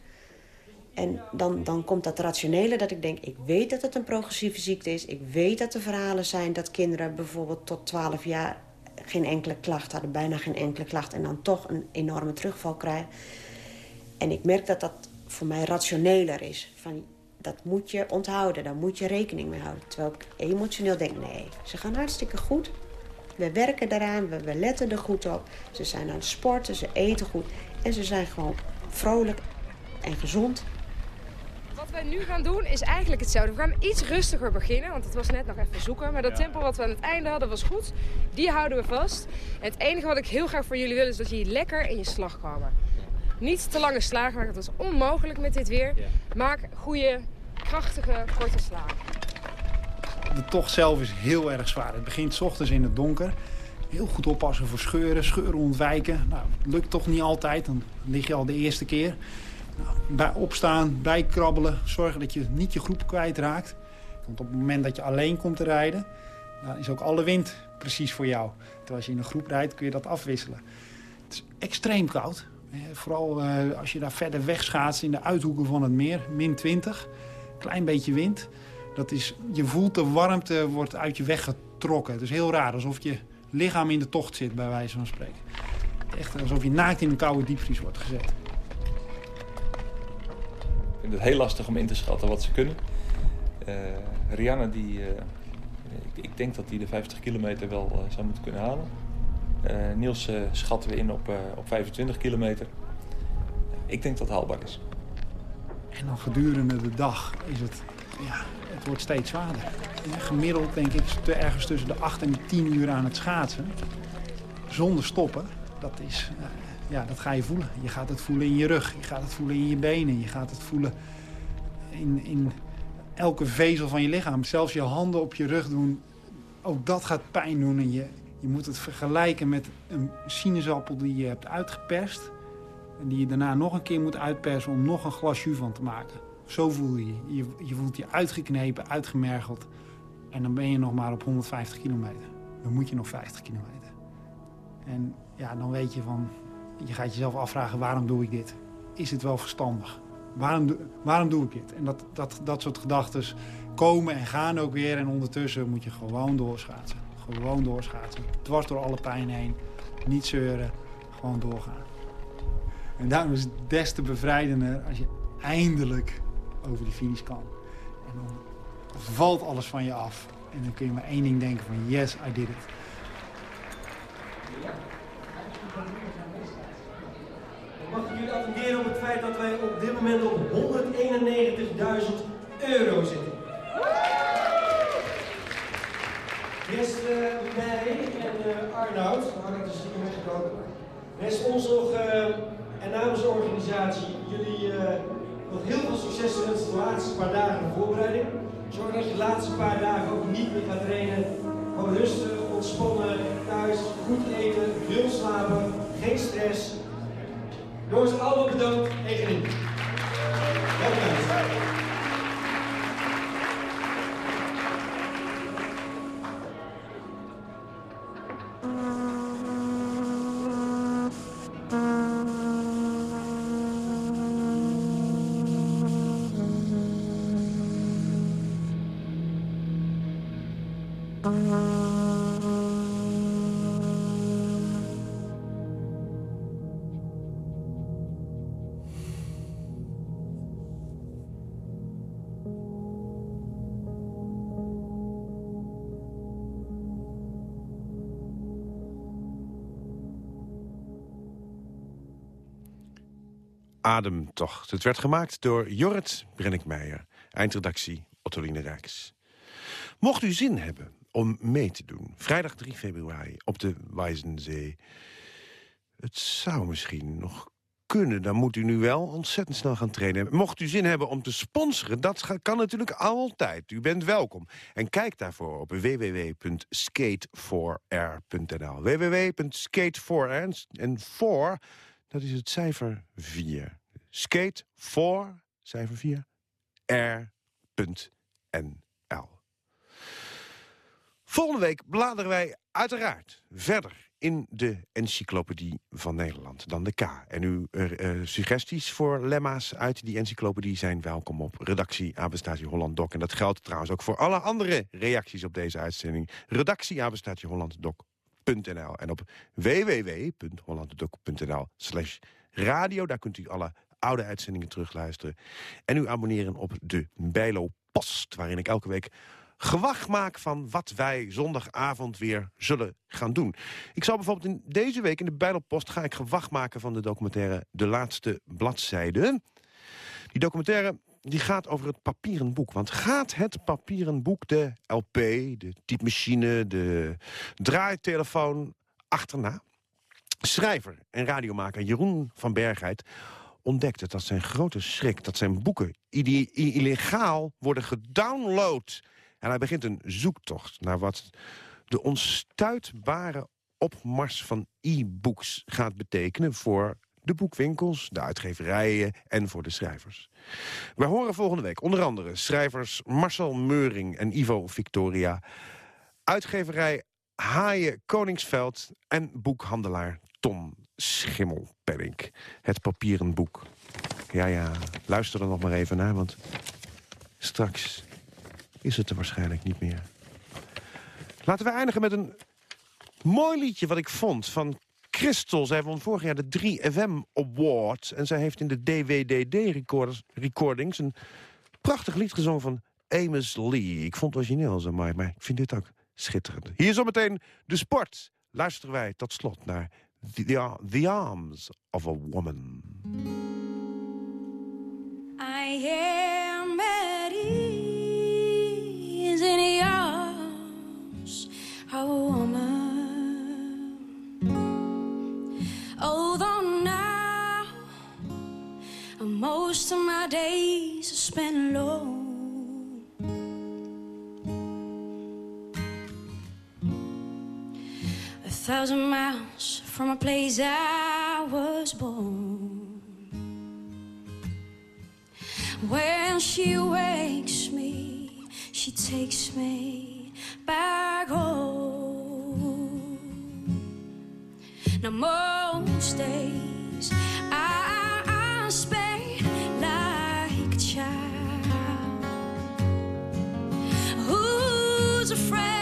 En dan, dan komt dat rationele dat ik denk, ik weet dat het een progressieve ziekte is. Ik weet dat er verhalen zijn dat kinderen bijvoorbeeld tot 12 jaar geen enkele klacht hadden. Bijna geen enkele klacht. En dan toch een enorme terugval krijgen. En ik merk dat dat voor mij rationeler is. Van, dat moet je onthouden, daar moet je rekening mee houden. Terwijl ik emotioneel denk, nee, ze gaan hartstikke goed. We werken daaraan, we, we letten er goed op. Ze zijn aan het sporten, ze eten goed. En ze zijn gewoon vrolijk en gezond. Wat wij nu gaan doen is eigenlijk hetzelfde. We gaan iets rustiger beginnen, want het was net nog even zoeken. Maar dat tempo wat we aan het einde hadden was goed. Die houden we vast. En het enige wat ik heel graag van jullie wil is dat jullie lekker in je slag komen. Niet te lange slagen maken, dat is onmogelijk met dit weer. Maak goede, krachtige, korte slagen. De tocht zelf is heel erg zwaar. Het begint 's ochtends in het donker. Heel goed oppassen voor scheuren, scheuren ontwijken. Nou, lukt toch niet altijd, dan lig je al de eerste keer. Bij opstaan, bijkrabbelen, zorgen dat je niet je groep kwijtraakt. Want op het moment dat je alleen komt te rijden, dan is ook alle wind precies voor jou. Terwijl als je in een groep rijdt, kun je dat afwisselen. Het is extreem koud. Eh, Vooral eh, als je daar verder weg schaatst in de uithoeken van het meer, min 20. Klein beetje wind. Dat is, je voelt de warmte wordt uit je weggetrokken. Het is heel raar, alsof je lichaam in de tocht zit, bij wijze van spreken. Echt alsof je naakt in een koude diepvries wordt gezet. Vind het heel lastig om in te schatten wat ze kunnen. Eh Rianne, die, eh, ik, ik denk dat hij de 50 kilometer wel eh, zou moeten kunnen halen. Niels schatten we in op, op 25 kilometer. Ik denk dat het haalbaar is. En dan gedurende de dag is het, ja, het wordt steeds zwaarder. Gemiddeld denk ik ergens tussen de 8 en de 10 uur aan het schaatsen. Zonder stoppen. Dat, is, ja, dat ga je voelen. Je gaat het voelen in je rug. Je gaat het voelen in je benen. Je gaat het voelen in, in elke vezel van je lichaam. Zelfs je handen op je rug doen. Ook dat gaat pijn doen. En je, je moet het vergelijken met een sinaasappel die je hebt uitgeperst. En die je daarna nog een keer moet uitpersen om nog een glas jus van te maken. Zo voel je je. Je, voelt je uitgeknepen, uitgemergeld. En dan ben je nog maar op 150 kilometer. Dan moet je nog 50 kilometer. En ja, dan weet je van... Je gaat jezelf afvragen, waarom doe ik dit? Is het wel verstandig? Waarom, waarom doe ik dit? En dat, dat, dat soort gedachten komen en gaan ook weer. En ondertussen moet je gewoon doorschaatsen. Gewoon doorschaatsen. Dwars door alle pijn heen. Niet zeuren. Gewoon doorgaan. En daarom is het des te bevrijdender als je eindelijk over die finish kan. En dan valt alles van je af. En dan kun je maar één ding denken van yes, I did it. Mag ik jullie attenderen op het feit dat wij op dit moment op 191.000 euro zitten. Rest uh, mij en uh, Arnoud, had ik dus hier weggekomen. Rest ons nog uh, en namens de organisatie jullie nog heel veel succes wensen de laatste paar dagen van voorbereiding. Zorg dat je de laatste paar dagen ook niet meer gaat trainen. Gewoon rustig, ontspannen, thuis, goed eten, veel slapen, geen stress. Jongens, allemaal bedankt en geniet. Dank Ademtocht. Het werd gemaakt door Jorrit Brennickmeijer. Eindredactie Ottoline Rijks. Mocht u zin hebben om mee te doen, vrijdag 3 februari op de Wijzenzee... het zou misschien nog kunnen, dan moet u nu wel ontzettend snel gaan trainen. Mocht u zin hebben om te sponsoren, dat kan natuurlijk altijd. U bent welkom. En kijk daarvoor op www.skate4r.nl. www.skate4r en 4 dat is het cijfer 4. Skate voor, cijfer 4, r.nl. Volgende week bladeren wij uiteraard verder in de encyclopedie van Nederland, dan de K. En uw uh, suggesties voor lemma's uit die encyclopedie zijn welkom op redactie Holland. En dat geldt trouwens ook voor alle andere reacties op deze uitzending. Redactie en op www.hollanddoc.nl slash radio. Daar kunt u alle oude uitzendingen terugluisteren. En u abonneren op de Bijlo Post, waarin ik elke week gewacht maak van wat wij zondagavond weer zullen gaan doen. Ik zal bijvoorbeeld in deze week in de Bijbelpost ga ik gewacht maken van de documentaire De Laatste Bladzijde. Die documentaire die gaat over het papieren boek. Want gaat het papieren boek, de LP, de typemachine, de draaitelefoon achterna? Schrijver en radiomaker Jeroen van Bergheid ontdekte dat zijn grote schrik... dat zijn boeken illegaal worden gedownload. En hij begint een zoektocht naar wat de onstuitbare opmars van e-books gaat betekenen... voor de boekwinkels, de uitgeverijen en voor de schrijvers. We horen volgende week onder andere schrijvers Marcel Meuring en Ivo Victoria... uitgeverij Haaien Koningsveld en boekhandelaar Tom Schimmelpenning. Het papieren boek. Ja, ja, luister er nog maar even naar, want straks is het er waarschijnlijk niet meer. Laten we eindigen met een mooi liedje wat ik vond van Crystal, zij won vorig jaar de 3FM Award. En zij heeft in de DWDD-recordings een prachtig lied gezongen van Amos Lee. Ik vond het origineel zo mooi, maar ik vind dit ook schitterend. Hier zometeen de sport. Luisteren wij tot slot naar The, the Arms of a Woman. I am at ease in the arms of a woman. Although now most of my days are spent alone. Thousand miles from a place I was born. When she wakes me, she takes me back home. Now most days I, I spend like a child who's afraid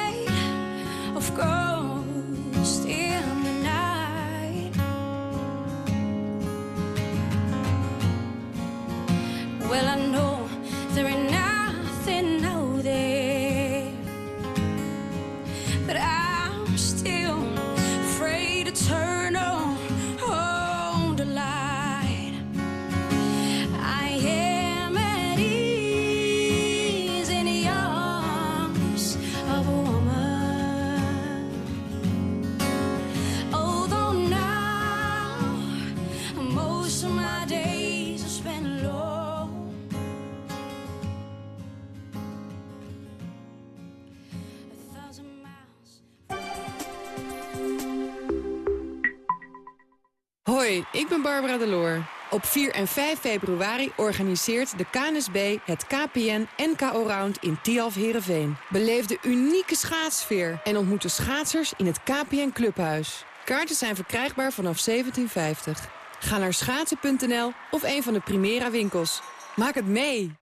ben Barbara Deloor. Op 4 en 5 februari organiseert de KNSB het KPN NK Round in Tialf Herenveen. Beleef de unieke schaatsfeer en ontmoet de schaatsers in het KPN Clubhuis. Kaarten zijn verkrijgbaar vanaf 1750. Ga naar schaatsen.nl of een van de Primera winkels. Maak het mee!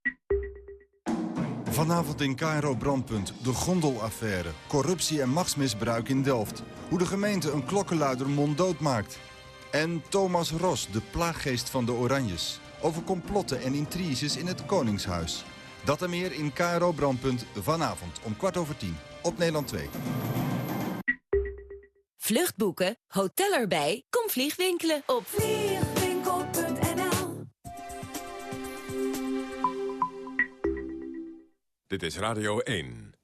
Vanavond in KRO Brandpunt, de gondelaffaire. Corruptie en machtsmisbruik in Delft. Hoe de gemeente een klokkenluider monddood maakt. En Thomas Ros, de plaaggeest van de Oranjes. Over complotten en intriges in het Koningshuis. Dat en meer in KRO Brandpunt vanavond om kwart over tien. Op Nederland 2. Vluchtboeken, hotel erbij, kom vliegwinkelen op vliegwinkel.nl Dit is Radio 1.